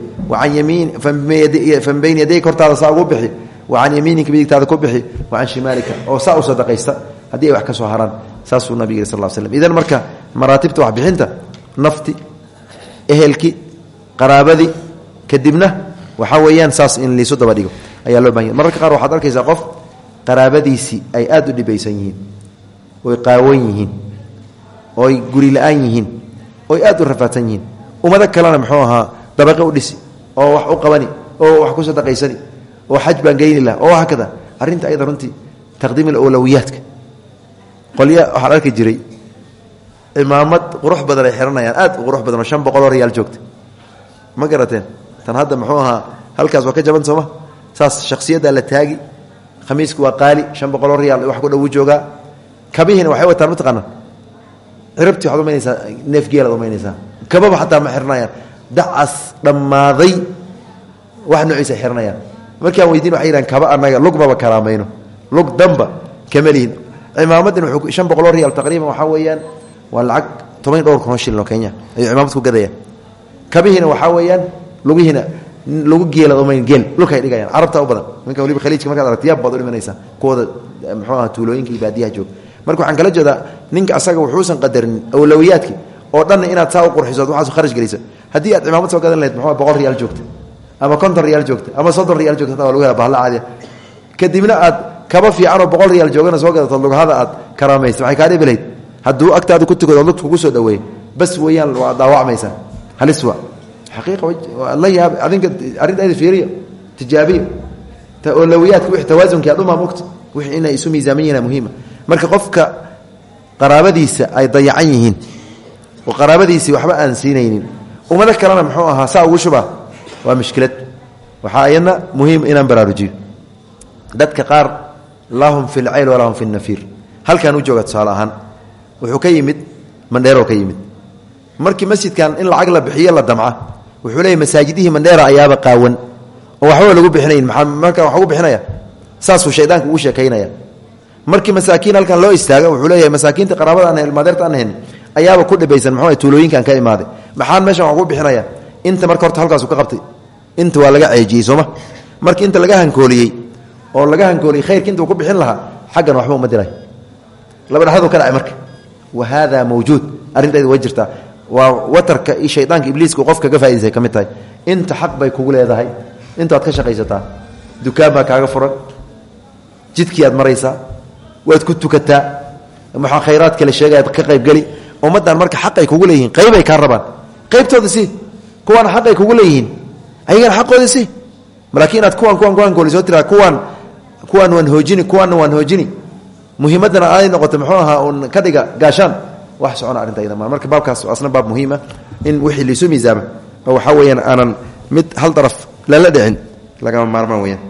Fan bayna yadayka hortaada saa ugu bixi. Wa can yamiininka midigtaada ku bixi. Wa can shimaalika oo saa u sadaqaysta haddii wax ka soo haraan saasuu nabig sal slm idan marka maraatibta waxbixinta nafti ehelki qaraabadii kadibna waxaa weeyaan saas in liisu daba dhigo ayaa loo bahanya mararka qaar waxaad arkaysaa qof qaraabadiisii ay aada u dhibaysan yihiin oy qaawan yihiin oy guri la'aan yihiin oy aada u rafaadsan yihiin. Ummado kalena muxuu ahaa dabaqe u dhisi oo wax u qabani oo wax ku sadaqaysani oo xaj baan geyni laha oo hakada arrinta ayada runtii taqdiim alawlawiyaadka qolya waxaan arki jiray. Cimaamad qurux badan ay xihanayaan aad qurux badan oo shan boqoloo ma garateen? Tan hadda muxuu ahaa halkaas waa ka jaban sooma saas shaksiyaddaa la taagi. Khamiisku waa qaali shan boqoloo wax ku dhowu joogaa. Kabihiina waxay wataan mataqaana cirabtii waxaad umaynaysaa neef geelaad umaynaysaa. Kababa xataa ma xirnayaan dacas dhammaaday wax noociisa ay markaan weydiin waxay yidhahan kaba annaga lugbaba karaamayno lug damba kama cimaamaddin wuxuu shan boqoloo riyaal taqriiban waxaa weeyaan. Waa lacag toban dhowr kunoo shilin oo kenya. Ayuu cimaamad ku gadayaan kabihiina waxaa weeyaan lugihiina lagu geel. Dhulkaay dhigayaan carabta u badan. Ninka waliba khaliijka markaad aragto yaab baad u dhimanaysaa. Kuwooda muxuu aha tuulooyinka iyo baadiyaha marka waxaan kala jeedaa ninka asaga wuxuusan qadarin awlawiyaadki oo dhanna inaad saa u qurxiso waxaas kharash geliso haddii aad cimaamad gadan lahayd muxuu boqol riyaal joogta ama konton riyaal joogta ama soddon riyaal joogta hataa waa lagu bahla caadiya. Kadibna aad kaba fiicanoo boqol riyaal joogana soo gadato lugahada aad karaamaysa. Waxay kaa dhibi lahayd hadduu agtaada ku tukado lugta kugu soo dhaweey bas weeyaan waa dhaawacmaysaa halis wa xaqiiqa la yaab adinka fiiriyo tijaabiyo. Awlawiyaadka wixii tawaasunki aad umaa mogta wixii inay isu miisaaman muhiima. Marka qofka qaraabadiisa ay dayacan yihiin oo qaraabadiisii waxba aan siinaynin ummado kalena muxuu ahaa saa ugu shuba waa mushkilad. Waxaa ayadna muhiim inaan baraarujiyo. Dadka qaar lahum fi lcayl walahum fi nafiir. Halkaan u jooga tusaale wuxuu ka yimid mandheero ka yimid. Markii masjidkan in lacag la bixiyo la damca wuxuu leeyahy masaajidihii mandheera ayaaba qaawan oo waxbaba lagu bixinayn. Maa marka wax ugu bixinaya? Saasuu shaydaanka ugu sheekaynaya. Markii masaakiin halkan loo istaaga wuxuu leeyahay masaakiinta qaraabada aan ilmaadeerta aan ahayn ayaaba ku dhibaysan muxuu tuulooyinkan ka imaaday. Maxaan meeshan wax ugu bixinaya? Inta marka horta halkaasu ka qabtay. Inta waa laga ceejiyey sooma markii inta laga hankooliyey oo laga hankooliyey khayrki inta uu ku bixin lahaa xaggan waxba uma diray laba dhexdadu ka dhacay marka wa haada mawjuud arrintayda way jirtaa watarka iyo shaydaanka ibliiska qofka ka mid tahay inta xaq bay kugu leedahay intaad ka shaqaysataa dukaan kaaga furan jidkii aad maraysaa waad ku tukataa maxaa khayraad kale sheegayaad ka qaybgeli ummaddan marka xaqay kugu leeyihiin qaybay kaa rabaan qaybtooda si kuwaana xaqay kugu leeyihiin ayagana xaqooda si laakiin inaad kuwan kuwan kuwan kooli soo tiraa kuwaan kuwaan waan hoojini kuwaanna waan hoojini. Muhiimaddana aaday noqoto muxuu ahaa uun ka dhiga gaashaan. Wax socona arrinta ayada marka baabkaas asna baab muhiima in wixii liisu miisaama oo waxaa weeyaan aanan mid hal daraf lala dhicin lagama maarmaan weyaan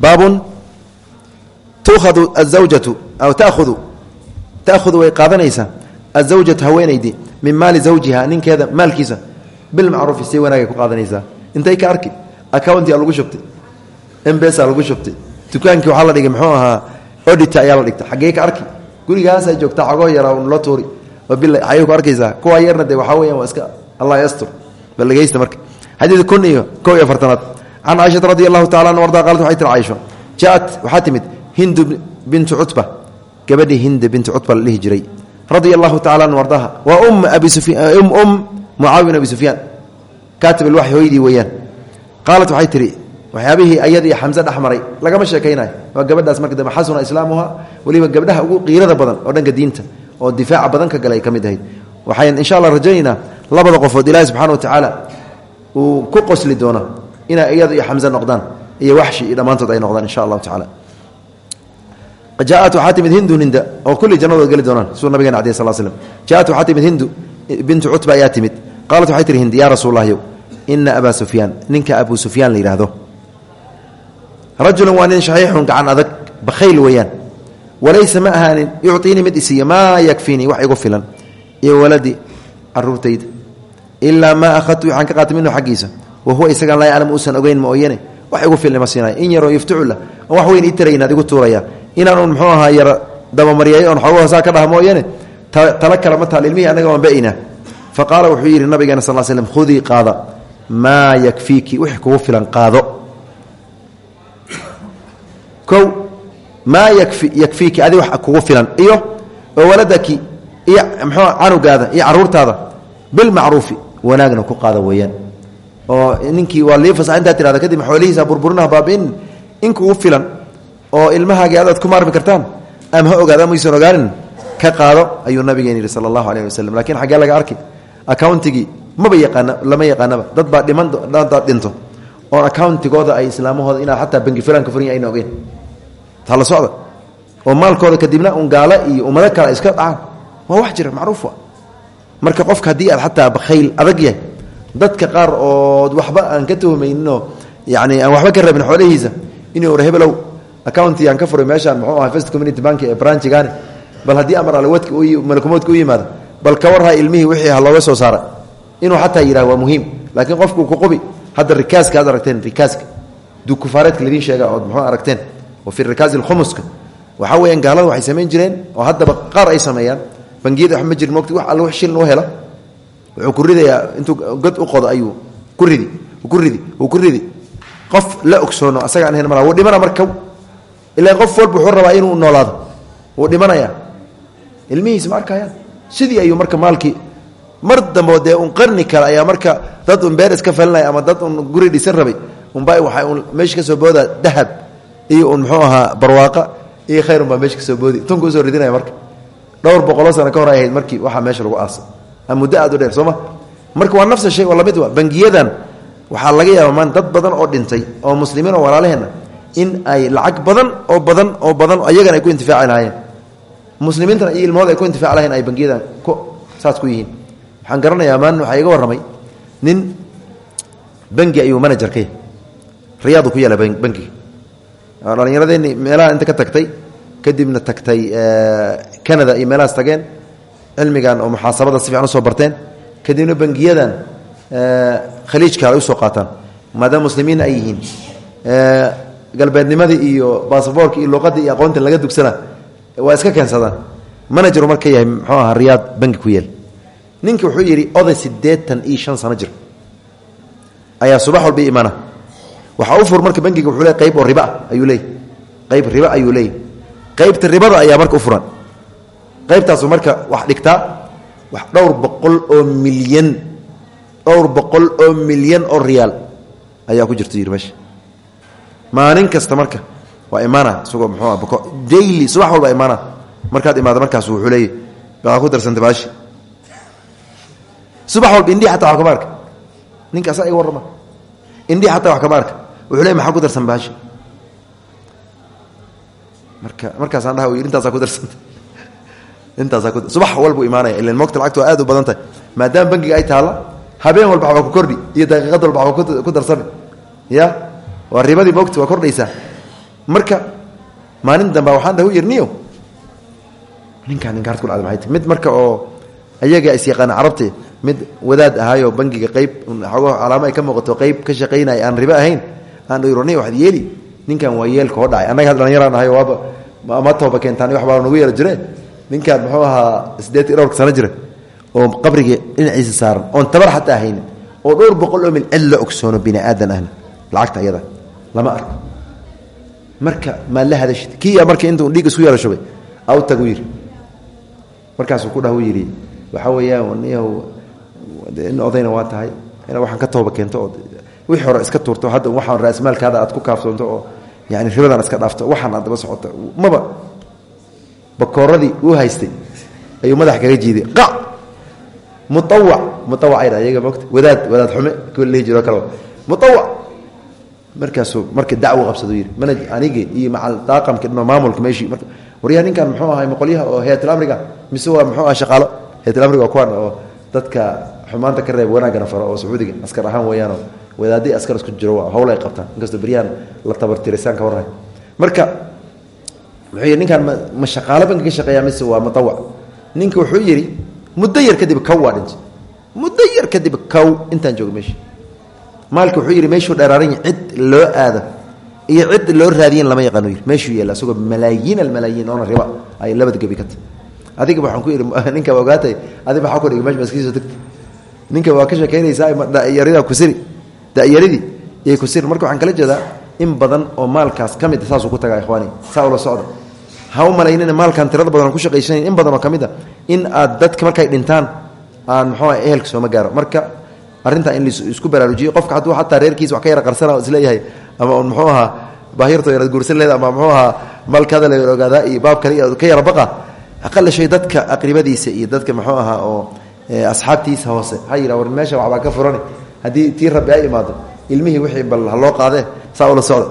baabun tuukhadu azawjatu aw taahudu taahudu way qaadanaysaa. Azawjatu haweenaydii min maali zawjiha ninkeeda maalkiisa bilmacruufi si wanaagay ku qaadanaysaa. Intay ka arki accountia lagu shubtay mbesa lagu shubtay dukaankii waxaa la dhigay muxuu ahaa odita ayaa la dhigta xaggee ka arki gurigaasaa joogta cagoo yaraa un loo tuuri. Wabilahi xagee ku arkaysaa. Kuwaa yarna dee waxaa weeyaan waa allah yastur. Balageysta marka. Xadiid kun iyo kow iyo afartanaad. Can caaishata radi allahu an arda qaalat waxay tiri jaaat waxaa timid hindu bintu cutba. Gabadhii hinda binti cutba la jiray radia allahu tacala an ardaha. Waa um abi um um mucaawiya bin abi sufyaan kaatib alwaxy hooydii weeyaan. Qaalat waxay tihi waxyaabihii ayad iyo xamse dhexmaray lagama sheekaynayo. Waa gabadhaas marka dambe xasuna islaamuha weliba gabdhaha ugu qiirada badan oo dhanka diinta oo difaaca badan ka galay ay ka mid ahayd. Waxayn insha allah rajaynaynaa labada qofood ilaahi subxana wa tacaala uu ku qosli doono inay iyadu iyo xamse noqdaan iyo waxshi iyo dhammaantood ay noqdaan insha allahu tacala jaaat waxaa timid hindun hinda oo kulli jannadood geli doonaan siduu nabigena cadiy sal slm jaaat waxaa timid hindu bintu cutba ayaa timid. Qaalat waxay tihi hindi yaa rasuullahyow ina abaa sufyaan ninka abuu sufyaan la yidhaahdo. Rajulun waa nin shaxiixun gacan adag bakhayl weeyaan. Walaysa ma ahaanin yucطiinii mid isiiya maa yakfiinii wax igu filan. Iyo waladi caruurtayda ilaa maa ahadtu waxaan ka qaatay minhu xaggiisa. Wa huwa isagaan laa yaclam uusan ogeyn ma on wax igu inaan un muxuu ahaa yara dabamaryeeyo on xoogaha saa ka dhaha tala kale ma taal ilmihii annaga waan ba'inaa fa qaala wuxuu yidhi nabigeena sal slm khudii qaada maa yakfiiki wix kugu filan qaado. Kow maa yakfi yakfiiki adi wax kugu filan iyo waladaki iyo mxuu canugaada iyo caruurtaada bilmacruufi wanaagna ku qaada weeyaan. Oo ninkii waa lii fasax intaa tirahda kadib xoolihiisa burburinaha baabi'in in filan oo ilmahaagii adaad ku maarmi kartaan ama ha ogaada amaysan ogaanin ka qaado ayuu nabigeen yidhi sala allahu aleyh waslem laakiin xaggee laga arki accountigii maba yaqaana lama yaqaanaba. Dad baa dhiman dadaad dhinto. Oon accountigooda ay islaamahooda inaad xataa bangi filanka furin ayna ogeen taa la socda? Oo maalkooda kadibna un gaalo iyo ummado kale iska dhacaan. Waa wax jira macruuf wa marka qofka haddii aad xataa bakhayl adag yahay dadka qaar ood waxba aan ka tuhmayninoo yani aan waxba ka rabin xoolihiisa inuu ore hebelow accounti aan ka furay meeshaan muxuu ahay first community bank ee branchigaani bal haddii amar alwadka malakumoodka u yimaado bal ka warhaa ilmihii wixii ha looga soo saara inuu xataa yidhah waa muhiim. Laakiin qofku ku qubi hadda rikaaska aad aragteen rikaaska. Dukufaareedka ladiin sheega ood muxuu aragteen. Wa fi rikaasi lkhumuska waxaa weeyaan gaalada waxay samayn jireen oo haddaba qaar ay sameeyaan. Bangiyada wax ma jirin wax alle wax shilin u wuxuu ku ridayaa intuu god u qodo ayuu ku ridi ku ridi ku ridi. Qof la ogsoono asaga aan hen mala wuu dhimana marka ilaa qof walba wuxuu rabaa inuu noolaado. Wuu dhimanayaa. Ilmihiisa ma arkayaan sidii ayuu marka maalkii mar dambe dee un qarni kale ayaa marka dad un beer iska falinaya ama dad un guri dhisan rabay unba waxay un meesha ka soo boodaa dahab iyo un muxuu ahaa barwaaqa iyo khayr unbaa meesha ka soo boodi. Tunka u soo ridinaya marka. Dhowr boqoloo sano ka hor ay ahayd markii waxaa meesha lagu aasa. Muddo aad u dheer sooma marka waa nafsa shay waa la mid wa bangiyadan waxaa laga yaaba maan dad badan oo dhintay oo muslimiin oo walaalaheenna in ay lacag badan oo badan oo badan ayagana ay ku intifaaci lahaayeen. Muslimiintana iyo ay ku intifaaci ay bangiyadan ku saas ku yihiin. Waxaan garanayaa maalin waxaa iga warramay nin bangi ayuu manajerkay riyaadu ku yaalla bangiga dhallinyaradeenni meelaha inta ka tagtay kadibna tagtay canada iyo meelahaas tageen cilmigan oo muxaasabada si fiican u soo barteen. Kadibna bangiyadan khaliijka ay u soo qaataan. Maadaama muslimiinna ay yihiin galbeednimadii iyo basaboorka iyo luqadii iyo aqoontan laga dugsana waa iska keensadaan. Manajeru marka yahay muxuu ahaa riyaad bangi ku yeel ninki wuxuu yidhi oday siddeetan iyo shan sano jir. Ayaa subax walba imaana waxaa u fur marka bangiga wuxuu le qayb oo riba ayuu leey qayb riba ayuu leey qaybta ribada ayaa marka u furan. Qaybtaasu marka wax dhigtaa wax dhowr boqol oo milyan dhowr boqol oo milyan oo riyaal ayaa ku jirta yidhi meesha maalin kasta marka waa imaana isagoo muxuu ah daily subax walba imaana. Markaad imaado markaas wuxuu leeyahy baa ku darsanta baashi subax walba indhihi xataa wax kama arka ninka asaa iga warrama. Indhihi xataa wax kama arka wuxuu leey maxaa ku darsan baashi marka markaasaan dhaha yidhi intaasaa ku darsanta intaasaa ku subax walbuu imaanaya ilan moogta lacagtu waa aad u badan tahay. Maadaama bangiga ay taalla habeen walba waxbaa ku kordhi iyo daqiiqad walba waxbaa ku darsami ya waa ribadii moogta waa kordhaysaa marka maalin damba waxaan dhahu yidhi niyo ninkaan ninkaart ku dhacda maxay tahy mid marka oo ayaga is yaqaana carabti mid wadaad ahaayoo bangiga qayb xoogo calaamo ay ka muuqato qayb ka shaqaynaya aan ribo ahayn aan dho ni waxad yeeli. Ninkan waa yeelka oo dhacay. Annaga dhalinyaraan ahay waaba ama tooba keentaan wax baa nagu yeela jire ninkaan muxuu ahaa siddeed iyo dhowrka sano jira oo qabrigii dhinaciisa saaran oon tabar xataa ahaynin oo dhowr boqol oo mil cid la ogsoono bini aadan ahna. Lacagta ayada lama arko. Marka maa la hadashid kiya marka intuu dhiig isku yeelo shubay aw yidhi markaasuu ku dhah u yidhi waxaa weeyaan niyahow in odayna waa tahay ina waxaan ka tooba keento oo wixii hore iska tuurto hadda waxaan raasmaalkaada aad ku kaafsoonto oo yani ribadan iska dhaafto waxaan aad daba socoto maba. Bakooradii uu haystay ayuu madax kaga jiiday. Qac muawac muawacayha iyaga mogta wadaad wadaad xume ku lihi jiro kale. Muawac markaasuu marka dacwo qabsadu yidhi mana anigi iyo macal daaqamka dhino maamulka meeshii. Marka waryaa ninkan muxuu ahay maqolyaha oo hayatl amriga mise waa muxuu aha shaqaalo? Hayatl amriga waa kuwan oo dadka xumaanta ka reeb wanaagana faro oo sacuudiga askar ahaan weeyaanoo wadaadii askar isku jiro waa hawl ay qabtaan. Inkastoo beryahan la tabartirisaan ka warray marka wuxuu yidhi ninkaan ma shaqaalo banka ka shaqeeya mise waa muawac ninka wuxuu yidhi muddo yar kadib kow waa dhintay muddo yar kadib kow intaan jooga meesha maalka wuxuu yidhi meeshuu dheeraaran cid loo aado iyo cid loo raadiyen lama yaqaano yidhi meeshuu yaalla asagoo malaayiin almalaayiin oona riba ay labada gebi ka tahy adiga waxaan ku yidhi *laughs* ninka waa ogaatay adi maxaa ku dhigay mesh maskiisoo tagta ninka waa ka sheekaynaysaa dayarida kusiri dayaridii iyay kusiri marka waxaan kala jeedaa in badan oo maalkaas ka mid a saasuu ku tagaa ikhwaani saa ula socda. Ha u malaynina maalkan tirada badan aan ku shaqaysanayn in badan oo ka mid a in aad dadka markay dhintaan aan muxuu ah ehelka sooma gaaro. Marka arrintaa in la isku baraarujiyo. Qofka hadduu xataa reerkiisa wax ka yara qarsana is leeyahay ama un muxuu ahaa baahirto yaraad guursan leeda ama muxuu ahaa maalkaada la ogaadaa iyo baab kale iyo ka yara baqa aqala shay dadka aqribadiisa iyo dadka muxuu ahaa oo asxaabtiisa hoose. Ha yidha war meesha waxbaa ka furani. Haddii tii rabbi ay imaado ilmihii wixii bal ha loo qaadee saa ula socda.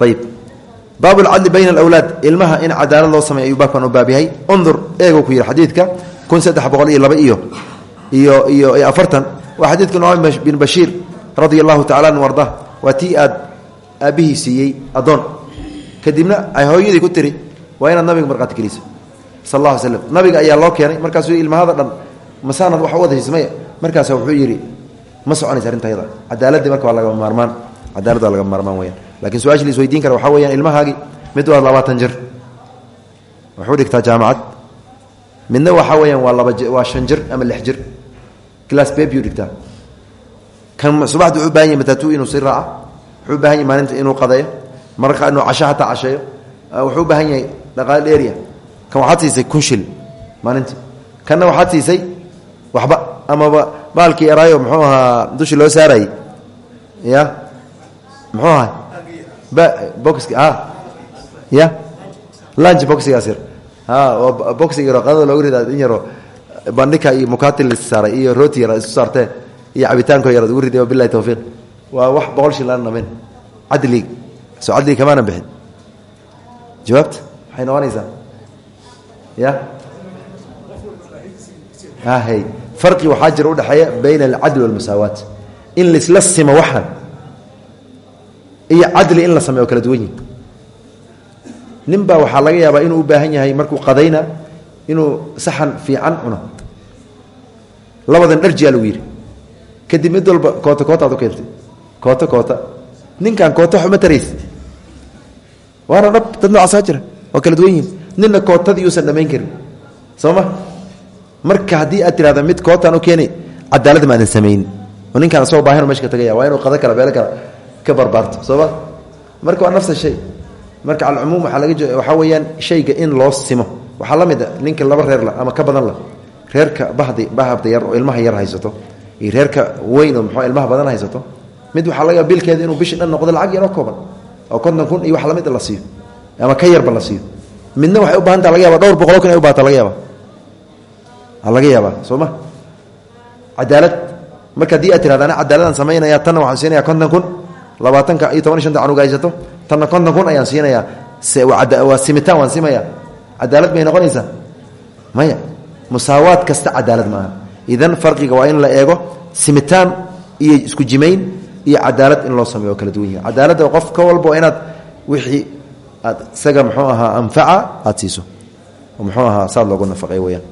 Ayib baab lcadli bayna alawlaad. Ilmaha in cadaalad loo sameey ayuu baabkan u baab yahay. Undur eeguu ku yidhi xadiidka kun saddex boqol iyo laba iyo iyo iyo afartan. Waa xadiidka nucaym bin bashiir radia allahu tacala an arda waa tii aad aabbihii siiyey addoon. Kadibna ay hooyadii ku tiri waa inaad nabiga markhaati geliso. Sal alla slam nabiga ayaa loo keenay. Markaasuu ilmahada dhan masaanad wax u wadaysa maya? Markaasa wuxuu yidhi ma soconaysa arrinta ayada cadaaladii marka waa lagama maarmaan. Cadaalad waa lagama maarmaan weyaan laakiin su'aasha la isweydiin kara waxaa weyaan ilmahaagii mid waa labaatan jir. Wuxuu dhigtaa jaamacad. Midna waxaa weyaan waa laba waa shan jir ama lix jir dhigtaa kan subaxda wuxuu baahan yahy matatu inuu sii raaca wuxuu baahan yahy maalinta inuu qadeeyo mararka inuu casho hataa casheeyo. Wuxuu u baahan yahay dhaqaale dheeriya kan waxaad siisay kun shil maalintii kanna waxaad siisay waxba amaba maalkii yaraayo muxuu ahaa dushi loo saarayey ya? Muxuu ahaa? Box ya? Lunch boxigaas yar. A boxig yaro qadada loogu ridaa in yaro bandhika iyo mukati la saaray iyo rooti yar isu saarteen iyo cabitaanko yar ugu riday bilahi tawfiiq. Waa wax boqol shil aan dhameyn cadlig soo cadligi kamaana bixin. Jawaabta? Waxay noqonaysaa. Ya? Hay farqi waxaa jira udhexeeya bayna alcadli walmusaawaat. In laisla simo waxan iyo in la sameeyo kala duwan yihi nin laga yaabaa inuu u baahan yahay markuu qadayna inuu saxan fiican cuno labadan dharjiyaa lagu yidhi kadib mid walba koota koota ad u keentay koota koota ninkan koota xuma tarays waana dhab dad noocaasaa jira oo kala duwan yihiin ninna kootadii uusan dhammayn karin. Soo ma? Marka haddii aad tirahda mid kootaan u keeni cadaalad maadan samayn. Oo ninkaan asagoo baahino meesha ka tagaya. Waa inuu qado kala beelo kala ka barbaarto. Soo ma? Marka waa nafsa shay. Marka calcumuum waxaa laga waxaa weeyaan shayga in loo simo. Waxaa la mid ninka laba reer la ama ka badan la reerka bahdi bahabda yar oo ilmaha yar haysato iyo reerka weyn oo muxuu ilmaha badan haysato mid waxaa laga yaaba bilkeeda inuu bishi dhan noqdo lacag yaroo kooban oo konton kun iyo wax la mid la siiyo ama ka yarba la siiyo. Midna waxay u baahanta laga yaba dhowr boqoloo kun ay u bahata laga yaaba laga yaabaa soo cadaalad marka haddii aad tirahda ana cadaaladaan samaynaya tanna waxaan siinaya konton kun labaatanka iyo toban shanta canuga haysato tanna konton kun ayaan siinayaa waa simitaan waan simaya cadaalad may noqonaysaa? Maya musaawaad kasta cadaalad maaha. Idan farqiga waa in la eego simitaan iyo isku jimayn iyo cadaalad in loo sameeyo kala duwan yihi cadaaladda qof ka walba inaad wixii aad isaga muxuu ahaa anfaca aada siiso. Oo ahaa saad loogu nafaqey weyaan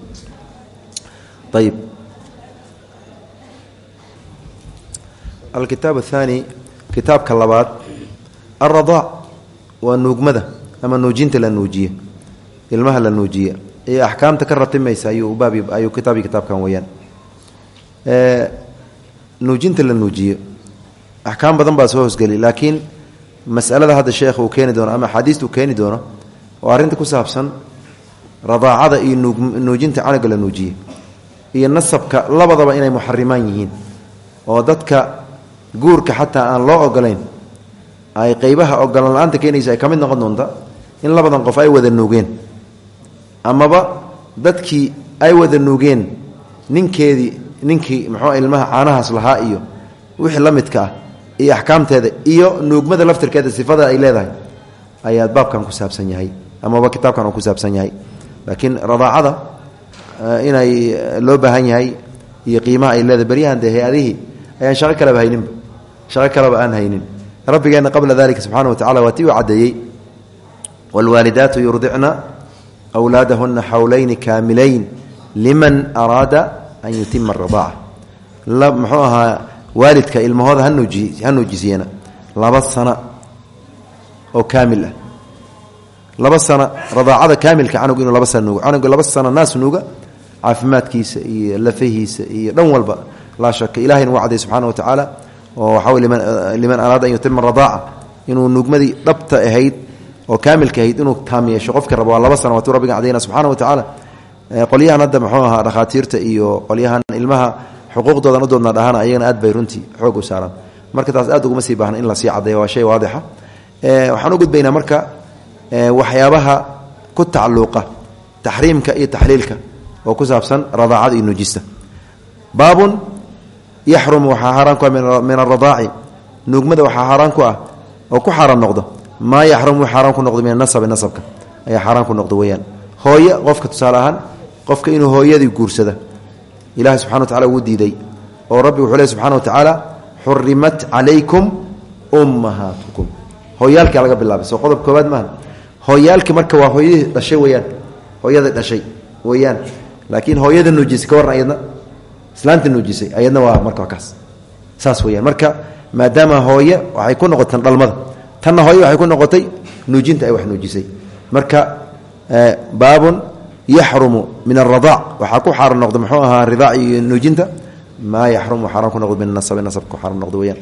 ayib alkitaab athani kitaabka labaad alradaac waa nuugmada ama nuujinta la nuujiye ilmaha la nuujiye iyo axkaamta ka ratimaysa ayuu baab ayuu kitaabi kitaabkan weyaan nuujinta la nuujiye axkaam badan baa soo hosgeli laakiin masalada hadda sheekh uu keeni doono ama axaadiista uu keeni doono oo arrinta ku saabsan radaacada iyo nuujinta canuga la nuujiye iyo nasabka labadaba inay muxarimaan yihiin oo dadka guurka xataa aan loo ogolayn ay qeybaha ogolaan la'aanta keenaysa ay ka mid noqon doonta in labadan qof ay wada nuugeen amaba dadkii ay wada nuugeen ninkeedii ninkii muxuu ilmaha caanahaas lahaa iyo wixii la midka ah iyo axkaamteeda iyo nuugmada laftirkeeda sifada ay leedahay ayaad baabkan ku saabsan yahay amaba kitaabkan ku saabsan yahay. Laakiin radaacada inay loo baahan yahay iyo qiimaha ay leedahay beryahan dee ayaan shaqo kaleba hayninba shaqo kaleba aan haynin. Rabbigeenna qabla dalika subxana wa tacala waa ti uu wlaadahuna xawlayni kaamilayn liman araada an yutima aradaaca muxuu ahaa waalidka ilmahooda ha nuujisiyana laba sana oo kaamil ah laba sana radaacada kaamilka canug inuu laba sana nuugo canuga laba sana naas nuuga caafimaadkiisa iyo lafahiisa iyo dhan walba laa shaka ilahayna waa cadday subxana wa tacaala oo waxaa liman araada an yutima radaaca inuu nuugmadii dhabta ahayd oo kaamilka ahayd inuu taam yeesho. Qofka raba laba sana waatuu rabbiga cadayna subxana wa tacaala. Qolyahan hadda muxuu ahaa dhakhaatiirta iyo qolyahan ilmaha xuquuqdoodan u doodna dhahana ayagana aad bay runtii xoog u saaraan marka taas aad uguma sii baahna in la sii caddeeyo waa shay waadixa. Waxaan u gudbaynaa marka waxyaabaha ku tacalluqa taxriimka iyo taxliilka oo ku saabsan radaacada iyo nuujista. Baabun yaxrumu waxaa xaaraan ku ah min aradaaci nuugmada waxaa xaaraan ku ah oo ku xaaraan noqdo maa yaxrumu xaaraan ku noqdo min anasabi nasabka. Ayaa xaaraan ku noqdo weyaan hooye qofka tusaale ahaan qofka inuu hooyadii guursada ilahi subxana wa tacala wuu diiday oo rabbi wuxuu ley subxana wa tacaala xurimat calaykum ummahaatukum. Hooyaalkaa laga bilaabay. Soo qodob koobaad maaha hooyaalki marka waa hooyadii dhashay weyaan hooyada dhashay weyaan laakiin hooyada nuujisay ka warran islaanta nuujisay ayadna waa marka kaas. Saas weyaan marka maadaama hooye waxay ku noqotay dhalmada tanna hooye waxay ku noqotay nuujinta ay wax nuujisay. Marka baabun yaxrumu min aradaac waxaa ku xaaran noqda muxuu ahaa ridaac iyo nuujinta? Maa yaxrumu xaaraan ku noqdo min nasabi nasabka xaaran noqdo weyaan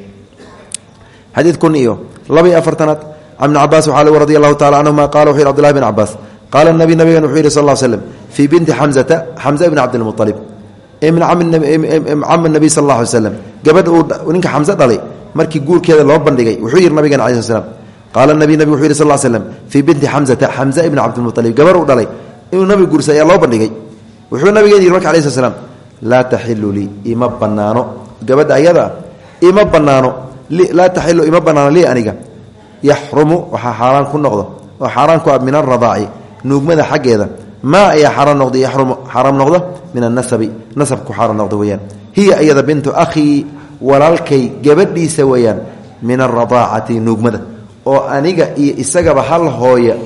xadiid kun iyo laba iyo afartanaad can ibni cabaas waxaa lg radi allahu tacala canhuma qala wuxu yhi abdullahi bn cabaas qaala nabi nabigan wuxuu yidhi sal l slem fii binti xamzata xamza ibni cabdilmualib min cami nabiy sal alla alay slam gabadha uu ninka xamse dhalay markii guurkeeda loo bandhigay wuxuu yidhi nabigan ala sl slam qaala nabi nabig wuxu yidhi sal slem fii binti xamzata xamza ibni cabdilmualib gabar uu dhalay inuu nabiga guursay ayaa loo bandhigay. Wuxuu nabigeen yidhi marka alai sl slam laa taxilu ima banaano gabadha ayada ima banaano laa taxilu ima banaano lii aniga. Yaxrumu waxaa xaaraan ku noqdo oo xaaraan ku ah min aradaaci nuugmada xaggeeda. Maa ayaa xaaraan noqdo yaxrumu xaaraam noqdo min annasabi nasabku xaaraan noqdo weeyaan. Hiya iyada bintu akhii walaalkay gabadhiisa weeyaan min aradaacati nuugmada oo aniga iyo isagaba hal hooya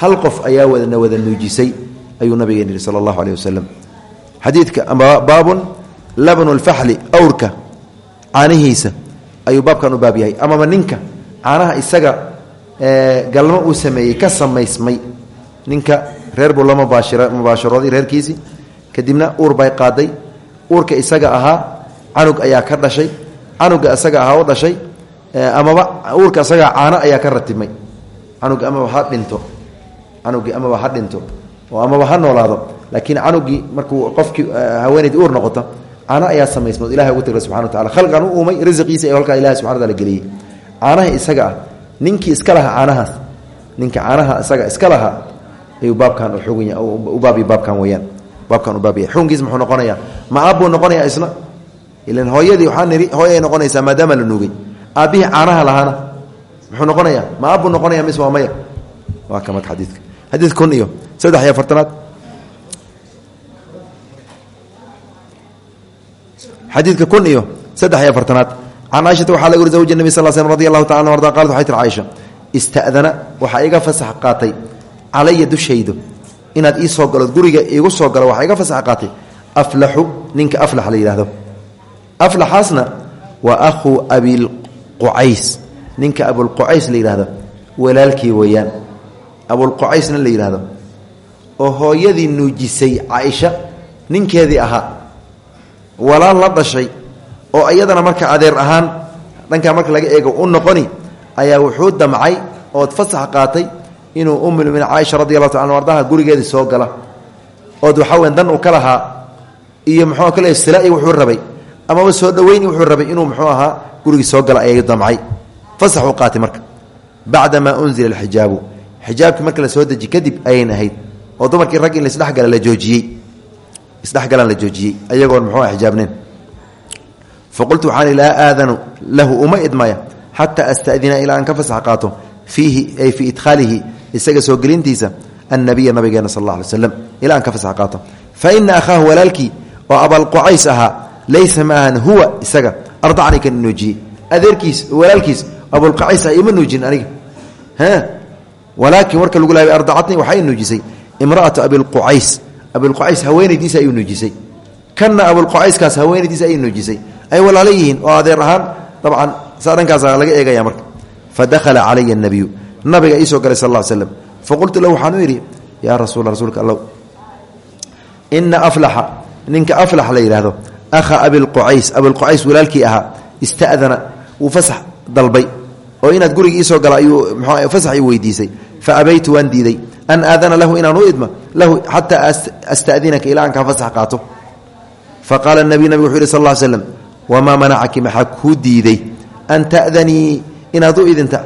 hal qof ayaa wadana wada nuujisay ayuu nabigeen yihi sala allahu aleyh wasalam xadiidka baabun labnu lfaxli awrka caanihiisa ayuu baabkan u baab yahay. Amaba ninka caanaha isaga galmo uu sameeyey ka samaysmay ninka reer buu la mubaasharooday reerkiisii kadibna uur bay qaaday. Uurka isaga ahaa canug ayaa ka dhashay canuga isaga ahaa u dhashay amaba uurka isagaa caano ayaa ka ratibmay canug amaba ha dhinto. Canugii amaba ha dhinto. Oo amaba ha noolaado. Laakiin canugii markuu qofkii haweenaydii uur noqoto caano ayaa samaysmood. Ilahay ugu tagla subxana wa tacala khalqan u uumay risiqiisa halkaa ilahay subxana wa taala geliyey. Caanaha isaga ah ninkii iska lahaa caanahaas ninka caanaha isaga iska lahaa ayuu baabkan u baabiy baabkan weyaan baabkan u baabiyay xukunkiis muxuu noqonayaa? Ma aabbuu noqonayaa isna ilan hooyadii waxaa niri hooy ay noqonaysaa maadaama la nuugay aabbihii caanaha lahaana. Muxuu noqonayaa? Ma aabbuu noqonaya mis waa maya. Waa ka marka xadiidka. Xadiid kun iyo saddex iyo afartanaad. Xadiidka kun iyo saddex iyo afartanaad. Can caaishata waxaa laga wuri zawji nebi sal slm radi allahu taala arda qalat waxay tir caaisha ista'dana waxaa iga fasax qaatay. Calaya dushaydo inaad ii soo galood guriga iigu soo galo waxaa iga fasax qaatay. Aflaxu ninka aflax la yidhahdo aflaxaasna waa akhuu abilqucays ninka abulqucays la yidhahdo walaalkii weeyaan. Abulqucaysna la yidhahdo oo hooyadii nuujisay caaisha ninkeedii ahaa. Walaal la dhashay oo iyadana marka adeer ahaan dhankaa marka laga eego u noqoni ayaa wuxuu damcay ood fasax qaatay inuu ummulmuminiin caaisha radi allahu taala ardaha gurigeedii soo gala. Ood waxaa weyan dan uu ka lahaa iyo muxuu kale sila wuxuu rabay amaba soo dhoweyn wuxuu rabay inuu muxuu ahaa gurigii soo gala ayay damcay. Fasax uu qaatay marka. Bacdamaa unzila alxijaabu. Xijaabkii marka la soo deji kadib ayayn ahayd. Oo dumarkii rag in laisdhegala la joojiyey. Isdhexgalaan la joojiyey ayagoon muxuu ah xijaabneen. Faqultu waxaan laa aadanu lahu uma idmaya xataa astadina ilaa aan ka fasax qaato fiihi ay fii idkhaalihi isaga soo gelintiisa annabiya nabigeena sal alla alay slam ilaa aan qaato. Fa ina akhaahu walaalkii oo abalqucays ahaa laysa maahan huwa isaga. Ardacni kan nuujiyey. Adeerkiis walaalkiis abulqucays ah ima nuujin aniga. Walaakin warka lagu laabay ardacatni waxay nuujisay. Imraatu abilqucays abilqucays haweenaydiisa ayuu nuujisay. Kanna abulqucayskaas haweenaydiisa ayay nuujisay. Ay walaala yihiin oo adeer ahaan dabcan saa dhankaasa laga eegaya marka. Fa dakhala calaya nabiyu nabiga iisoo galay sal slam faqultu lahu waxaan u yidhi yaa rasuula rasuulka allow ina aflaxa ninka aflax la yidhaahdo akha abilqucays abilqucays walaalkii ahaa ista'dana wuu fasax dalbay oo inaad guriga iisoo gala ayuu mxu fasax i weydiisay fa abaytu waan diiday an aadana lahu inaan u idma lahu xataa astadinaka ilaa aan kaa fasax qaato fa qaala nabiy nabig wuxuu yidhi sal l slam wamaa manacaki maxaa kuu diiday an ta'danii inaad u idinta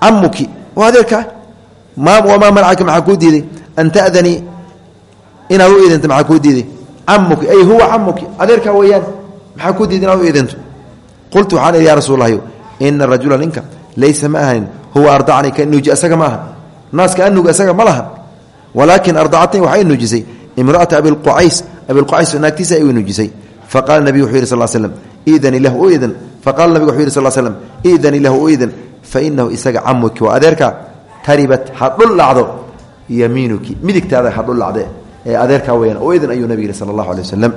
camuki waa adeerkaa wamaa camuki ay huwa camuki adeerkaa weeyaan maxaa kuu diiday inaad u idinto qultu waxaan idhi ya rasuul lahyo ina rajula ninka laysa ma ahanin huwa ardacanii ka nuuji asaga ma aha. Naaska anuga isaga ma laha. Walaakin ardacatnii waxay nuujisay imraata abilqucays abilqucays naagtiisa ay nuujisay. Faqala nabigu wuxuu yidhi sal slm idanii lahu u idan faqala nabigu wuxuu yidhi sal slm idanii lahu u idan fainahu isaga camuki waa adeerkaa taribat ha dhul adeerkaa weyaan u idan ayuu nabig yidhi sala allahu alay wasalam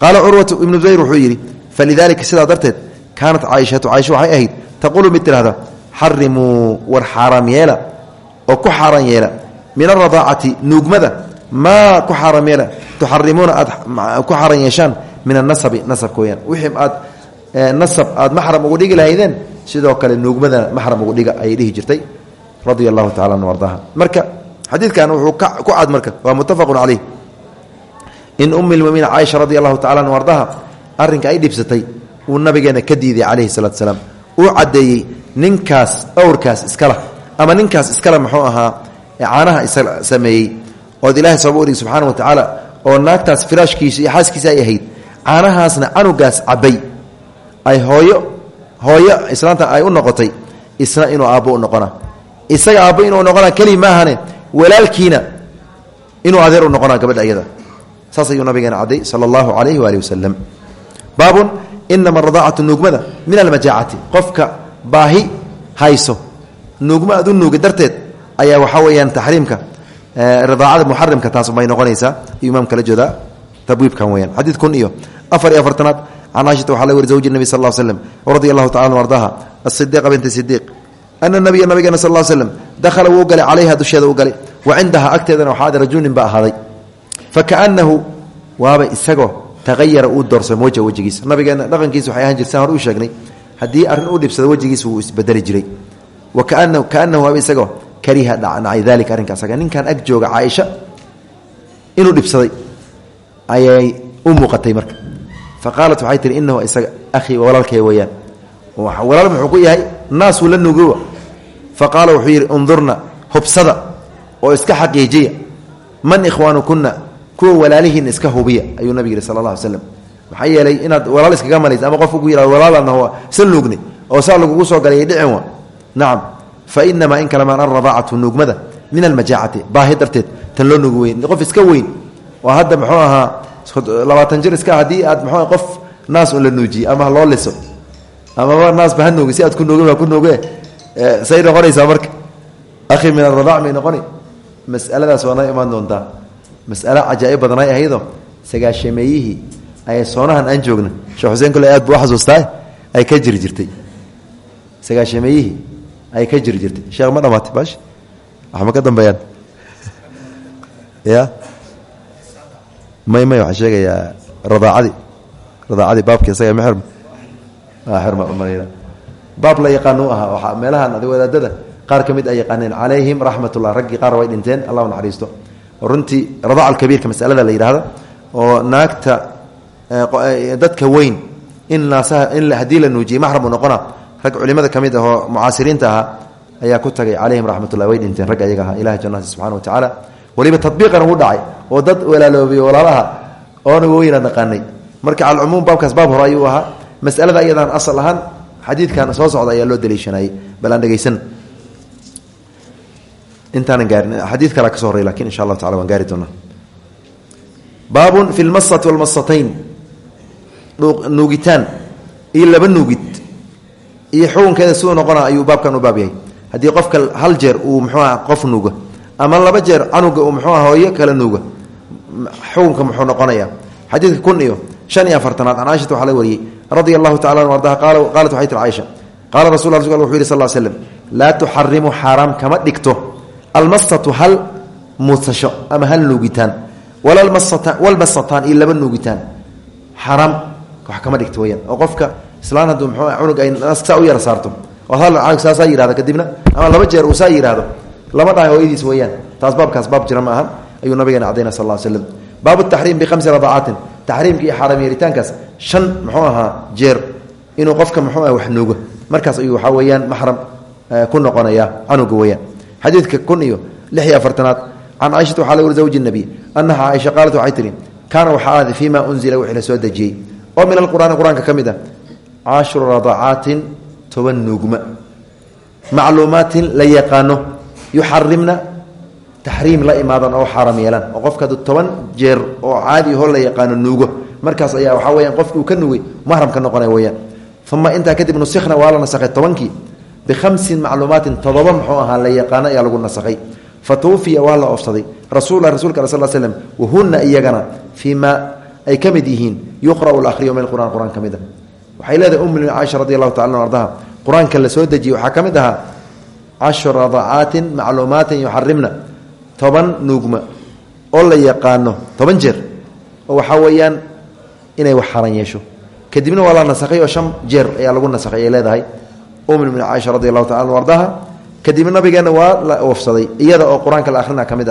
qaala curwatu wuxuu yidhi falidalika sidaa darteed kaanat caaishatu caaisha waxay ahayd taquulu mid tidhahda xarimuu war xaaraam yeela oo ku xaaraan yeela min aradaacati nuugmada maa ku xaaraam yeela tuxarimuuna aad ku xaaraan yeeshaan min anasabi nasabka weyaan wixii aad nasab aad maxram ugu dhigi lahaydeen sidoo kale nuugmadana maxram ugu dhiga ayay dhihi jirtay radia allahu tacala an marka xadiidkan wuxuu ku cad marka waa muttafaqun caleyh in ummi lmuminiin caaisha radi allahu tacala an ardaha arrinka ay dhibsatay uu nabigeena ka diiday calayhi salaatu salaam. Uu caddeeyey ninkaas awrkaas iskala ama ninkaas iskale muxuu ahaa caanaha is sameeyey ood ilaahay udhigi subxaana wa tacaala oo naagtaas firaashkiisa iyo xaaskiisa ay ahayd caanahaasna canugaas cabbay. Ay hooyo hooyo islaanta ay u noqotay isna inuu aabbo u noqona. Isaga aabbo inuu noqona keli maahane walaalkiina inuu adeer u noqona gabadha iyada. Saas ayuu nabigeena cadday sala allahu calayhi waalihi wasalam baabun inama radaacatu nuugmada min almajaacati qofka baahi hayso nuugma aad u nuuga darteed ayaa waxaa weeyaan taxriimka ridaacada muxarimka taas bay noqonaysaa. Iyo imaam kala joodaa tabwiibkan weyaan xadiid kun iyo afar iyo afartanaad can caaishata waxaa la weri zawji nebi sal l slem radia allahu tacala an ardaha asidiiqa binti sidiiq ana nabiya nabigeena sal l slem dakhala wuu galay calayha dusheeda u galay wa cindaha agteedana waxaa ada rajulin ba ahaaday fakaanahu waaba isagoo tagayara uu doorsamo wejha wejigiisa nabigeena dhaqankiisa waxay ahaan jirtaan hor u sheegnay haddii arrin u dhibsado wejigiisa wuu isbedeli jiray wa kaana kaanahu waaba isagoo kariha dhacnacay dalika arrinka asaga ninkan ag jooga caaisha inuu dhibsaday ayay u muuqatay marka fa qaalat waxay tihi inahu isaga akhii walaalkay yahay naasuu la nuugowa. Fa qaala wuxuu yidhi undurna hubsada oo iska xaqiijiya. Man ikhwaanukuna kuwa walaalihiina iska hubiya ayuu nabig yihi sala allah alay slam maxaa yeelay inaad walaal iskaga malaysa ama qofku ku yihahdo walaalana waa sa nuugnay oo saa lagugu soo galay dhicin wa. Nacam fa inamaa in kalamaan alradaacatu nuugmada min almajaacati baahi darteed tan loo nuugi weyn. Qof iska weyn oo hadda muxuu ahaa labaatan jir iska haddii aad mxuu qof naas la nuujiyey ama loo liso amaba naasba ha nuugi si aad ku baa ku nuuge say noqonaysaa marka. Akhi min aradaac may noqoni. Masaladaas waa noo imaan doontaa. Mas'alo cajaa'ib badanay ahaydoo sagaashameeyihii ay soonahan aan joogna. Sheekh xuseen kole aad buu u xasuustaa ay ka jiri jirtay. Sagaashameeyihii ay ka jiri jirtay. Sheekh ma dhamaatay bash waxma ka dambeeyaan *laughs* ya? May may waxaan sheegayaa radaacadii. Radaacadii baabkii isaga xirma baab la yaqaan u ahaa waxaa meelahan adig wadaadada qaar ka mid ay yaqaaneen calayhim raxmatullah raggii qaar way dhinteen allah u naxariisto runtii radaca alkabiirka masalada la yidhahda oo naagta dadka weyn in naasaha in haddii la nuujiyey maxram uu noqona rag culimada ka mid ah oo mucaasiriinta ahaa ayaa ku tagay calayhim raxmatullah way dhinteen ragga ayaga ahaa ilahi jannati subxana wa tacaala. Weliba tadbiiqan ugu dhacay oo dad walaaloobiy walaalaha oona weyna dhaqaanay marka calcumuum baabkaas baab hore ayuu ahaa masalada iyadaan asal ahaan xadiidkan soo socda ayaa loo daliishanayay. Bal aan dhegeysan intaanan gaarin xadiid kala ka so horey laakiin insha allahu tacala waan gaari doonaa. Baabun fi lmasati walmasatayn nuugitaan. Iyo laba nuugid. Iyo xukunkeeda siduu noqona ayuu baabkan u baab yahay. Haddii qofka hal jeer uu muxuuaha qof nuuga ama laba jeer canuga uu muxuuaha hooyo kala nuuga xukunka muxuu noqonaya xadiidka kun iyo shan iyo afartanaad can caaishata waxaa wariyey radia allahu tacala an ardaha qaalat waxay tir caaisha qaala rasul a wuxu yidhi sal slm laa tuxarimu xaaraam kama dhigto. Almasatu hal muusasho ama hal nuugitaan? Walmasataan iyo laba nuugitaan? Xaaraam wax kama dhigto weyaan oo qofka islaan hadduu mxuu cunug ay saa u yara saarto oo hal canug saasaa yihahdo kadibna ama laba jeer uu saa yihahdo lama dhahay hooyadiis weeyaan. Taas baabkaas baab jira ma ahan ayuu nabigeena cadayna taxriimka iyo xaaraam yeeritaankaas shan muxuu ahaa jeer inuu qofka muxuu ah wax nuugo. Markaas ayuu waxaa weeyaan maxram ku noqonaya canuga weyaan xadiidka kun iyo lix iyo afartanaad can caaishata waxaa laga wari zawji nabiy annaha caaisha qaalat waxay tihi kaana waxaa ahday fii unzila wixii la soo dejiyey. Min alqur'aani qur'aanka ka mid ah caashru radacaatin la yaqaano yuxarimna taxriim la imaadan oo xaaram yeelaan oo qofka toban jeer oo caadi ho la yaqaano nuugo. Markaas ayaa waxaa weyaan qofki uu ka nuugay maxram ka noqonaya weyaan uma intaa kadib nusikhna waa la nasakhay tobankii. Bihamsin macluumaatin todoba muxuu ahaa la yaqaano ayaa lagu nasakhay. Fa waa la oofsaday rasulla rasulka al sal slm wahunna iyagana fii ay ka mid yihiin yuqra'u lahriyo min qur'an ka mid a waxay leedahay ummi caaisha radi allahu tacala ardaha qur'aanka la soo dejiyey waxaa ka mid ahaa cashru radacaatin macluumaatin yuxarimna toban nuugma oo la yaqaano toban jeer oo waxaa weeyaan inay wax xaran yeesho. Kadibna waa la nasakhay oo shan jeer ayaa lagu nasakhay ay leedahay. Ummi min caaisha radi tacala an kadibna nabigeena waa la oofsaday iyada oo qur'aanka la akhrina ka mid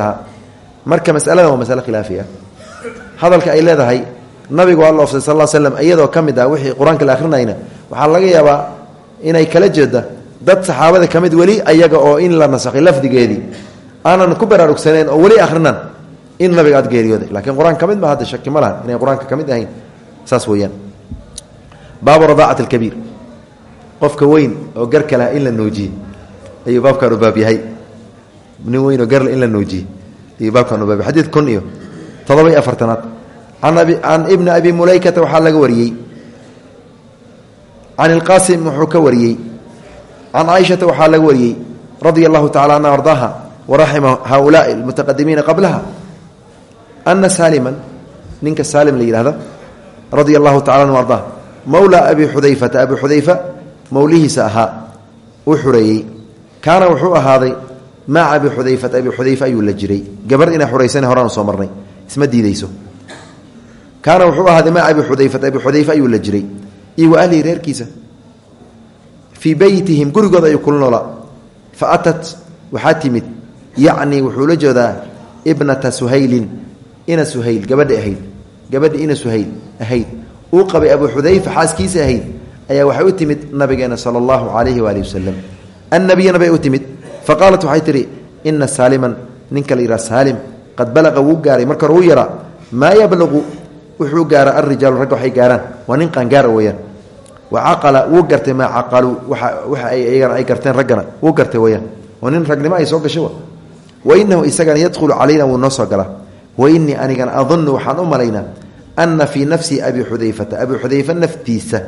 marka masaladan waa masale khilaafi hadalka ay leedahay nabigu waa la oofsaday sal l slam iyadoo ka ah wixii qur'aanka la akhrinayna waxaa laga yaabaa inay kala jeeda dad saxaabada ka mid weli ayaga oo in la nasakhay lafdigeedii aanan ku baraarugsaneen oo weli akhrinan in nabiga aad geeriyooday. Lakiin qur'aan ka mid ma hadda shaki ma laha. Inay qur'aanka ka mid ahayn saas weeyaan. Baabu radaacat alkabiir. Qofka weyn oo garka laha in la noojiyey ayuu baabkan u yahay. Nin weyn oo garle in la noojiyey ayuu baabkan u yahay. Xadiid kun iyo todoba iyo afartanaad. Can abi can ibni abi mulaykata waxaa laga wariyey. Can ilqaasim wuxuu ka wariyey. Can caaishata laga wariyey. Radia allahu anha ardaaha waraxima haulaai almutaqadimiina qablaha ana saaliman ninka saalim la yidhahda radia allahu tacala anhu ardaa mowla abi xudayfata abi xudayfa mowlihiisa ahaa uu xureeyey kaana wuxuu ahaaday maca abi xudayfata abi xudayfa ayuu la jiray gabar inay xuraysana horaan soo marnay isma diideyso kaana wuxuu ahaaday maca abi xudayfata abi xudayfa ayuu la jiray iyo wa ahlihi reerkiisa fii yacni wuxuu la jeedaa ibnata suhaylin ina suhayl gabadha ahayd gabadha ina suhayl ahayd. Uu qabay abu xudayfa xaaskiisa ahayd ayaa waxay u timid nabigeena sala allahu calayhi waali wasalam annabiyana bay u timid fa qaalat waxay tihi ina saaliman ninka la yidhaha saalim qad balaqa wuu gaaray. Marka hore wuu yaraa maa yabluqu wuxuu gaara alrijaalu ragga waxay gaaraan waa nin qaangaara weeyaan. Wa caqala wuu gartay maa caqaluu waxa ay raggana wuu gartay weeyaan. Ragnimo ay soo gashay wa wa inahu isagana yadkhulu calayna wuu noo soo galaa wa inii anigana adunnu waxaan u malaynaa ana fii nafsi abi xudayfata abi xudayfa naftiisa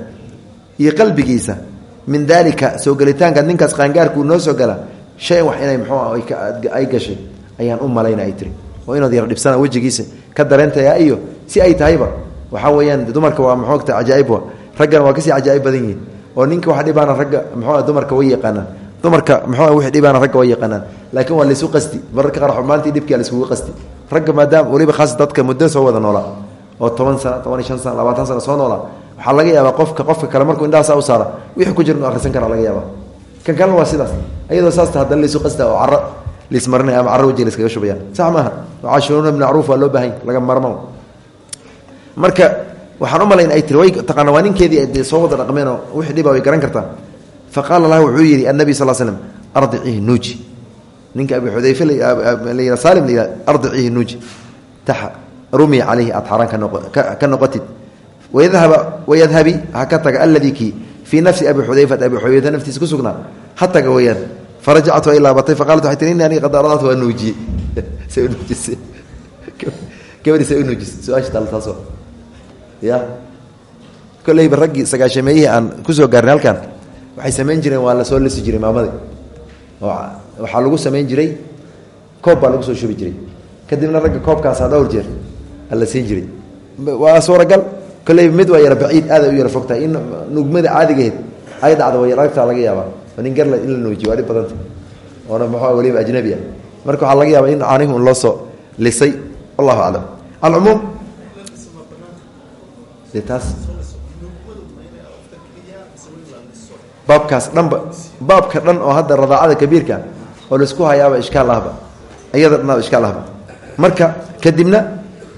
iyo qalbigiisa min daalika soo gelitaanka ninkaas qaangaarkuu noo soo gala shay wax inay muxuu ay gashay ayaan u malayna ay tiri. Oo inaad yar dhibsana wejigiisa ka dareentaya iyo si ay tahayba waxaa weeyaan dumarka waa muxoogta cajaaibwa raggana waa ka sii cajaaib badan yihiin. Oo ninka wax dhibaana ragga muxuu dumarka way yaqaanaan dumarka muxuu wixii dhibaana ragga way yaqaanaan. Laakiin waa laysu qasti. Mararka qaar maalintii dhibkia laisugu qasti. Ragga maadaama weliba khaas dadka muddo soo wada noolaa oo toban sana toban iyo shan sana labaatan sana soo noolaa waxaa laga yaabaa qofka qofka kale markuu indhahaasa u saara wixii ku jira inu akhrisan laga yaaba kan kalena waa sidaas. Iyadoo saasta haddana laysu qasta oo caro laismarinaya ama carro wajiga laskaga shubayaan sax maaha. Wacashiruuna bimacruuf waa loo laga marmo marka waxaan u malayn ay tiri way taqaana waa soo wada dhaqmeen oo wixii dhiba way garan kartaa fa qaala lahu wuxuu yidhi annabi sal slm ardicihi nuuji ninka abi xudayfe la salim la yihah ardicihi nuuji taxa rumi calayhi aad xaaraan ka noqotid wayadhabi ha ka taga alladii kii fii nafsi abi xudayfata abi xudayfa naftiisa ku sugnaa ha taga weeyaan farajactu ay laabatay faqaalat waxay tii ini aniga qad ardactu waa nuujiyey say u nuujisay gabadhi say u nuujisay su'aasha taal taasoo ya kolleyba raggii sagaashameeyihii aan ku soo gaarnay halkan waxay samayn jireen waa la soo lisi jiray maamadi. Waxaa lagu samayn jiray koob baa lagu soo shubi jiray. Kadibna ragga koobkaasaa dhowr jeer ala siin jiray. Waa suuragal. Kolleyba mid waa yara baciid aaday u yara fogtahay. In nugmada caadigaheed ay dhacdo way aragtaa laga yaabaa. Oo nin garla in la nuujiyo waa dhib badanta oona muxua weliba ajnabi ah. Marka waxaa laga yaabaa in caanihi un loo soo lisay. Wallahu aclam alcumuum taas baabkaas dhanba baabka dhan oo hadda radaacada kabiirka oo la isku hayaaba ishkaal ahba iyada dhanaba ishkaal ahba. Marka kadibna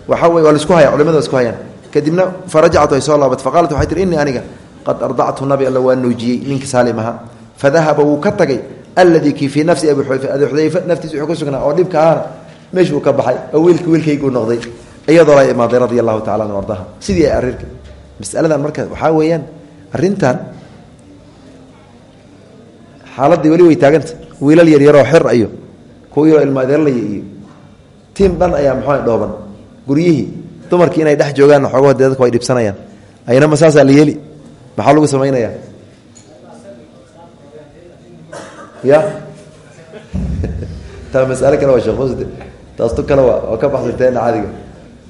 waxaa wey waa la isku haya culimada isku hayaan. Kadibna farajactu ay soo laabat faqaalat waxay tihi innii aniga qad ardactu nabi alla waa nuujiyey ninka saalim ahaa. Fadahaba wuu ka tagay alladii kii fii nafsi abi xudayfa abi wuxuu ku sugnaa oo dhibka ahana meesh buu ka baxay oo wiilka wiilkayguu noqday. Iyadoo la imaaday radia allahu tacala an ardaha. Sidii ay arirka masaladan marka waxaa weeyaan arrintan xaaladii weli way taaganta. Wiilal yaryaroo xer iyo kuwa yaroo ilma adeerlaya iyo tiim dhan ayaa muxua dhooban. Guryihii dumarkii inay dhex joogaan xoogaho dee dadku ay dhibsanayaan. Ayna ma la yeeli maxaa lagu samaynayaa? Ya? *laughs* Taa masale kale waa sheekh taas tu kale waa oo ka baxsanteena caadiga.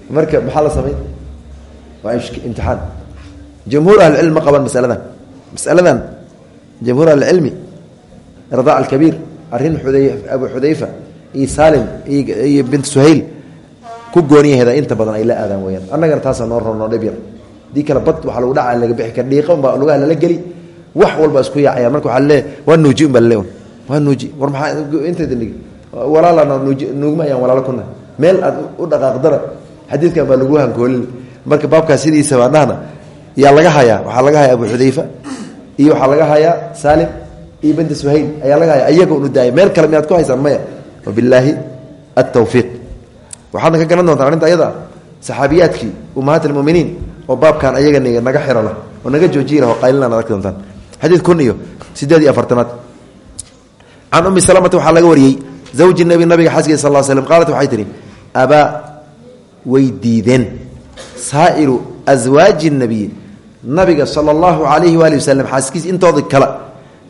Marka maxaa la samayn waa imtixaan. Jamhuur ahlicilm ma qaban masaladan. Masaladan jamhuur ahlicilmi radaac alkabiir arrin abu xudayfa iyo saalim iyo bint suhayl ku gooniyaheeda inta badan ay la aadaan weyaan annagana taasa noo ro noo dhib yar. Dii kale bad waxaa lagu dhaca laga bixi kara dhiiqa unbaa lugaha lala geli. Wax walba isku yaacaya marka waxaa leeyahy waa nuuji un baa lale waa nuuji. War maxaa intayda dhigi walaalana nuuji nuugma ayaan walaalo kuna meel aad u dhaqaaqdara xadiidkan baa lagu hankoolin marka baabkaas sidiisa baadhahna yaa laga hayaa. Waxaa laga hayaa abu xudayfa iyo waxaa laga hayaa saalim iyo binti suhayl ayaa laga haya ayaga unu daaya meel kale miyaad ku haysaan maya? Wabilaahi altawfiiq waxaadna ka garan doontaan arrinta ayada saxaabiyaadkii ummahaat almuminiin oo baabkan ayaga naga xirala oo naga joojiyi oo qaylinaan arki doontaan. Xadiid kun iyo sideed iyo afartanaad. Ummi salamata waxaa laga wariyey zawji nebi nabiga xaskiisa sal slm qaalat way diideen saa'iru aswaaji nabiyi nabiga sala calayhi waali wasalam xaaskiis intooda kale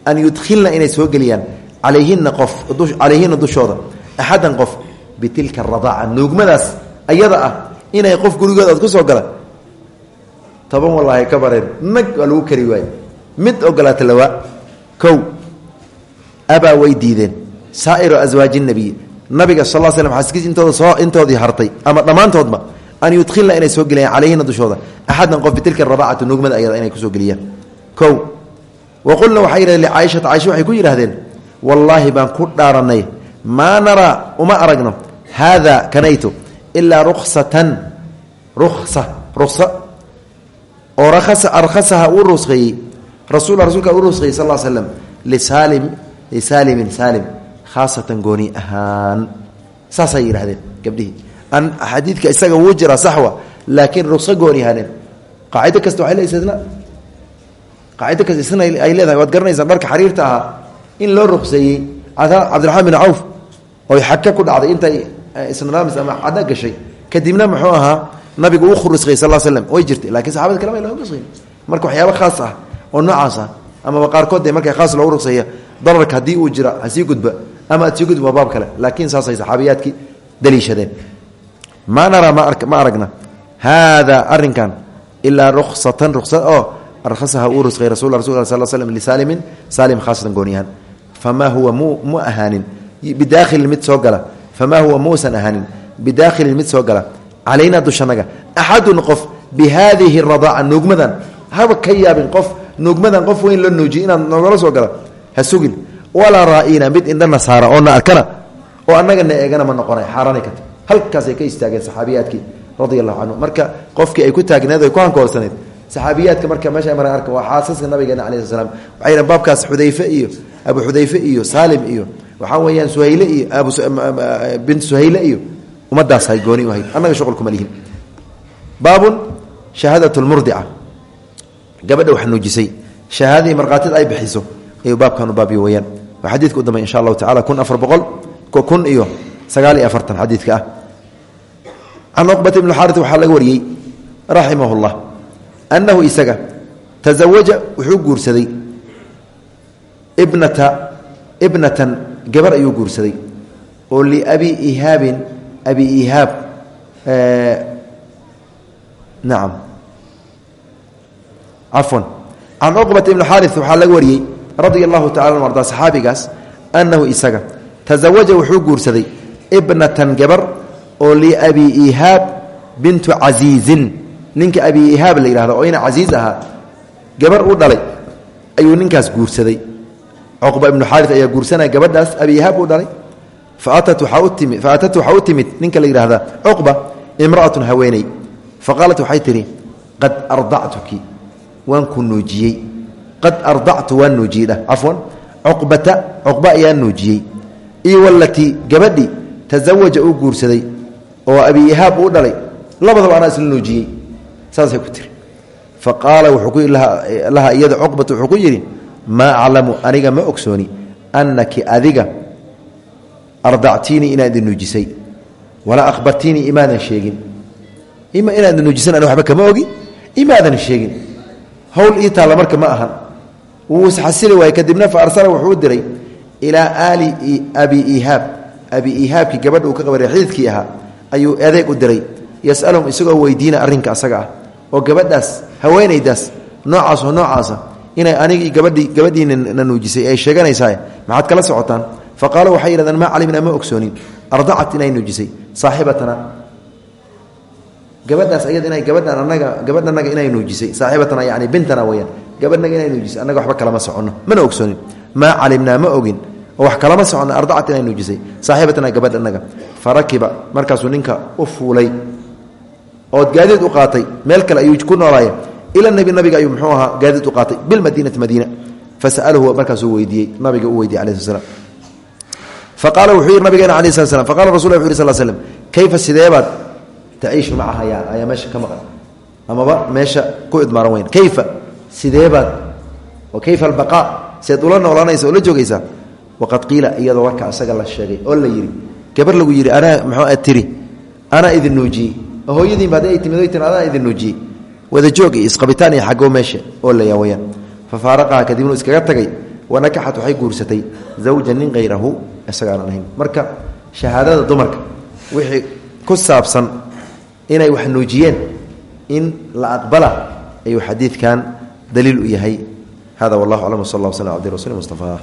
an yudkhilna inay soo geliyaan calayhina qof calayhina dushooda axadan qof bitilka aradaaca nuugmadaas ayada ah inay qof gurigooda aad ku soo gala toban wallaahi ka bareen nag waa kari waaye mid ogolaata lawaa kow abaa way diideen saa'iru aswaaji nabiyi nabiga sal l slm xaaskiis intooda soo intoodii hartay ama dhammaantoodba an yudkhilna inay soo geliyaan calayhina dushooda axadan qof bitilka radaacati nuugmada ayada inay ku soo geliyaan kow waqulna waxay yidhahdeen licaaishata caaisha waxay ku yidhahdeen wallaahi baan ku dhaaranay maa naraa uma aragno haada kanayto ilaa ruksatan ruksa ruksa oo arkhasaha uu rusqeeyey rasul rasuulka uu rusqeeyey sal l slam lisaalim lisaalimin saalim khaasatan gooni ahaan saasay yidhahdeen gabdhihii an xadiidka isaga wuu jiraa saxwa laakiin rukso gooni ahaaneen qaacido kasta qaacido kasta isna ay leedahay waad garanaysaan dharka xariirta ahaa in loo ruqseeyey cabdiraxmaan bin cawf oy xaka ku dhacday intay isnaamis ama cadho gashay. Kadibna muxuu ahaa nabigu uu khurusqay sal slm way jirtay lakiin saxabada kale ma loo rusqeyn marka waxyaaba khaas ah oo noocaas ah amaba qaarkood dee marka khaas loogu ruqseeya dararka haddii uu jira hasii gudba ama aad gudba baab kale. Laakiin saasay saxaabiyaadkii daliishadeen. Maa naraa ma aragna haada arinkan ilaa ruksatan ruksad oo arkhasaha uu rusqay rasul rasul sal slm lisaalimin saalim khaasatan gooniyahaan famaa huwa mu mu ahaanin. Bidaakhilin mid soo gala. Famaa huwa muusan ahaanin. Bidaakhilin mid soo gala. Calaynaa dushanaga. Axadun qof bi haadihi radaaca nuugmadan. Haba ka yaabin qof nuugmadan qof weyn la nuujiy inaad nogala soo gala. Ha sugin. Walaa raa'iina mid indhana saara oo na arkana. Oo annagana eegana ma noqona xaaraanay ka tahy halkaasay ka istaageen saxaabiyaadkii radia allahu canhu marka qofkii ay ku taagneed ay ku hankoorsaneed saxaabiyaadka marka meesha mara arka waa xaasaska nabigeena calayi sl slam waxay yidhahan baabkaas xudayfe iyo abu xudayfe iyo saalim iyo waxaa weeyaan suhayle iyo bint suhayle iyo ummadaas hay gooni u ahayd. Annaga shuqulkuma lihin baabun shahaadat lmurdica gabadha wax nuujisay. Shahaadadii markhaatida ay bixiso ayuu baabkan u baabyo weyaan waa xadiidka u dambey insha allahu tacala kun afar boqol kun iyo sagaal iyo afartan xadiidka ah. Can cuqbat ibn xaarit waxaa laga wariyey raximah llah annahu isaga tazawaja wuxuu guursaday ibnata ibnatan gabar ayuu guursaday oo liabi ihaabin abi ihaab nacam cafwan can cuqbat ibn xaarit waxaa laga wariyey radia allahu tacala anu ardaa saxaabigaas annahu isaga tazawaja wuxuu guursaday ibnatan gabar oo liabi ihaab bintu casiizin ninka abi ihaab la yidhahdo oo ina casiiz ahaa gabar u dhalay ayuu ninkaas guursaday. Cuqba ibnu xaarit ayaa guursanaya gabadhaas abi ihaab u dhalay. Faatat waxaa u timid faatat u timid ninka la yidhahdaa cuqba imra'atun haweeney. Faqaalat waxay tidhi qad ardactuki waan ku nuujiyey. Qad ardactu waan nuujiyey. Dhah cafwan cuqbata cuqba ayaan nuujiyey. Iyo walatii gabadhi tazawaja uu guursaday oo abi ihaab uu dhalay. Labadaba anaa isla nuujiyey saasay ku tiri fa qaala laha iyada cuqbat wuxuu ku yidhi maa aclamu aniga ma ogsooni annaki adiga ardactiinii inaad nuujisay walaa ahbartiinii imaadan sheegin. Ima inaad nuujisan ani waba kama ogi imaadan sheegin. Hawl ii taalla marka ma ahan. Wuu isxasili waayey kadibna fa arsala wuxuu diray ilaa aali abi ihaab. Abi ihaabkii gabadha uu ka qabay xididkii ahaa ayuu adeeg u diray yasalhum isagoo weydiina arrinka asaga ah oo gabadhaas haweenaydaas noocaas oo noocaasa inay anigii gabadhii gabadhiina na nuujisay ay sheeganaysaa maxaad kala socotaan? Fa qaaluu waxay yidhahdeen maa calimnaa ma ogsoonin. Ardacat inay nuujisay saaxibatana gabadhaas ayad inay gabadhan anaga gabadhanaga inay nuujisay saaxibatana yani bintana weyaan gabadhnaga inay nuujisay annaga waxba kalama soconno. Mana ogsoonin. Maa calimnaa ma ogin. Oo wax kalama soconno ardacat inay nuujisay saaxibatana gabadhanaga fa rakiba markaasuu ninka u fuulay ood gaadiid u qaatay meel kale ayuu ku noolaaya ila nebi nabiga ayuu muxuu ahaa gaadiid u qaatay bilmadiinati madiina. Fasalahu markaasuu weydiiyey nabiga u weydiye ala sl faqaala wuxuu yidhi nabigeena ala slat slam faqala rasul wuxu yh sl slm kayfa sideebaad? Taciishu macaha yaa ayaa meesha ka maqan. Amaba meesha ku idmaaran weyn. Kayfa sideebaad? Wa kayfa albaqaa? Seed ula noolanaysa oo la joogaysaa waqad qiila iyadoo warka asaga la sheegay oo la yidhi. Gabar lagu yidhi anaa muxuu tiri? Anaa idin nuujiyey hooyadiinba haddi ay timid tir anaa idin nuujiyey. Wada joog iyo isqabitaan iyo xaggoo meesha oo la yaawayaan. Fa faaraqaha kadibnu iskaga tagay wanakaxat waxay guursatay zawja nin hayrahu isagaanan ahayn marka shahaadada dumarka wixii ku saabsan inay wax nuujiyeen in la aqbala ayuu xadiidkan daliil u yahay. Hada wallah aclam sal allah w slam abdi rasul mustafa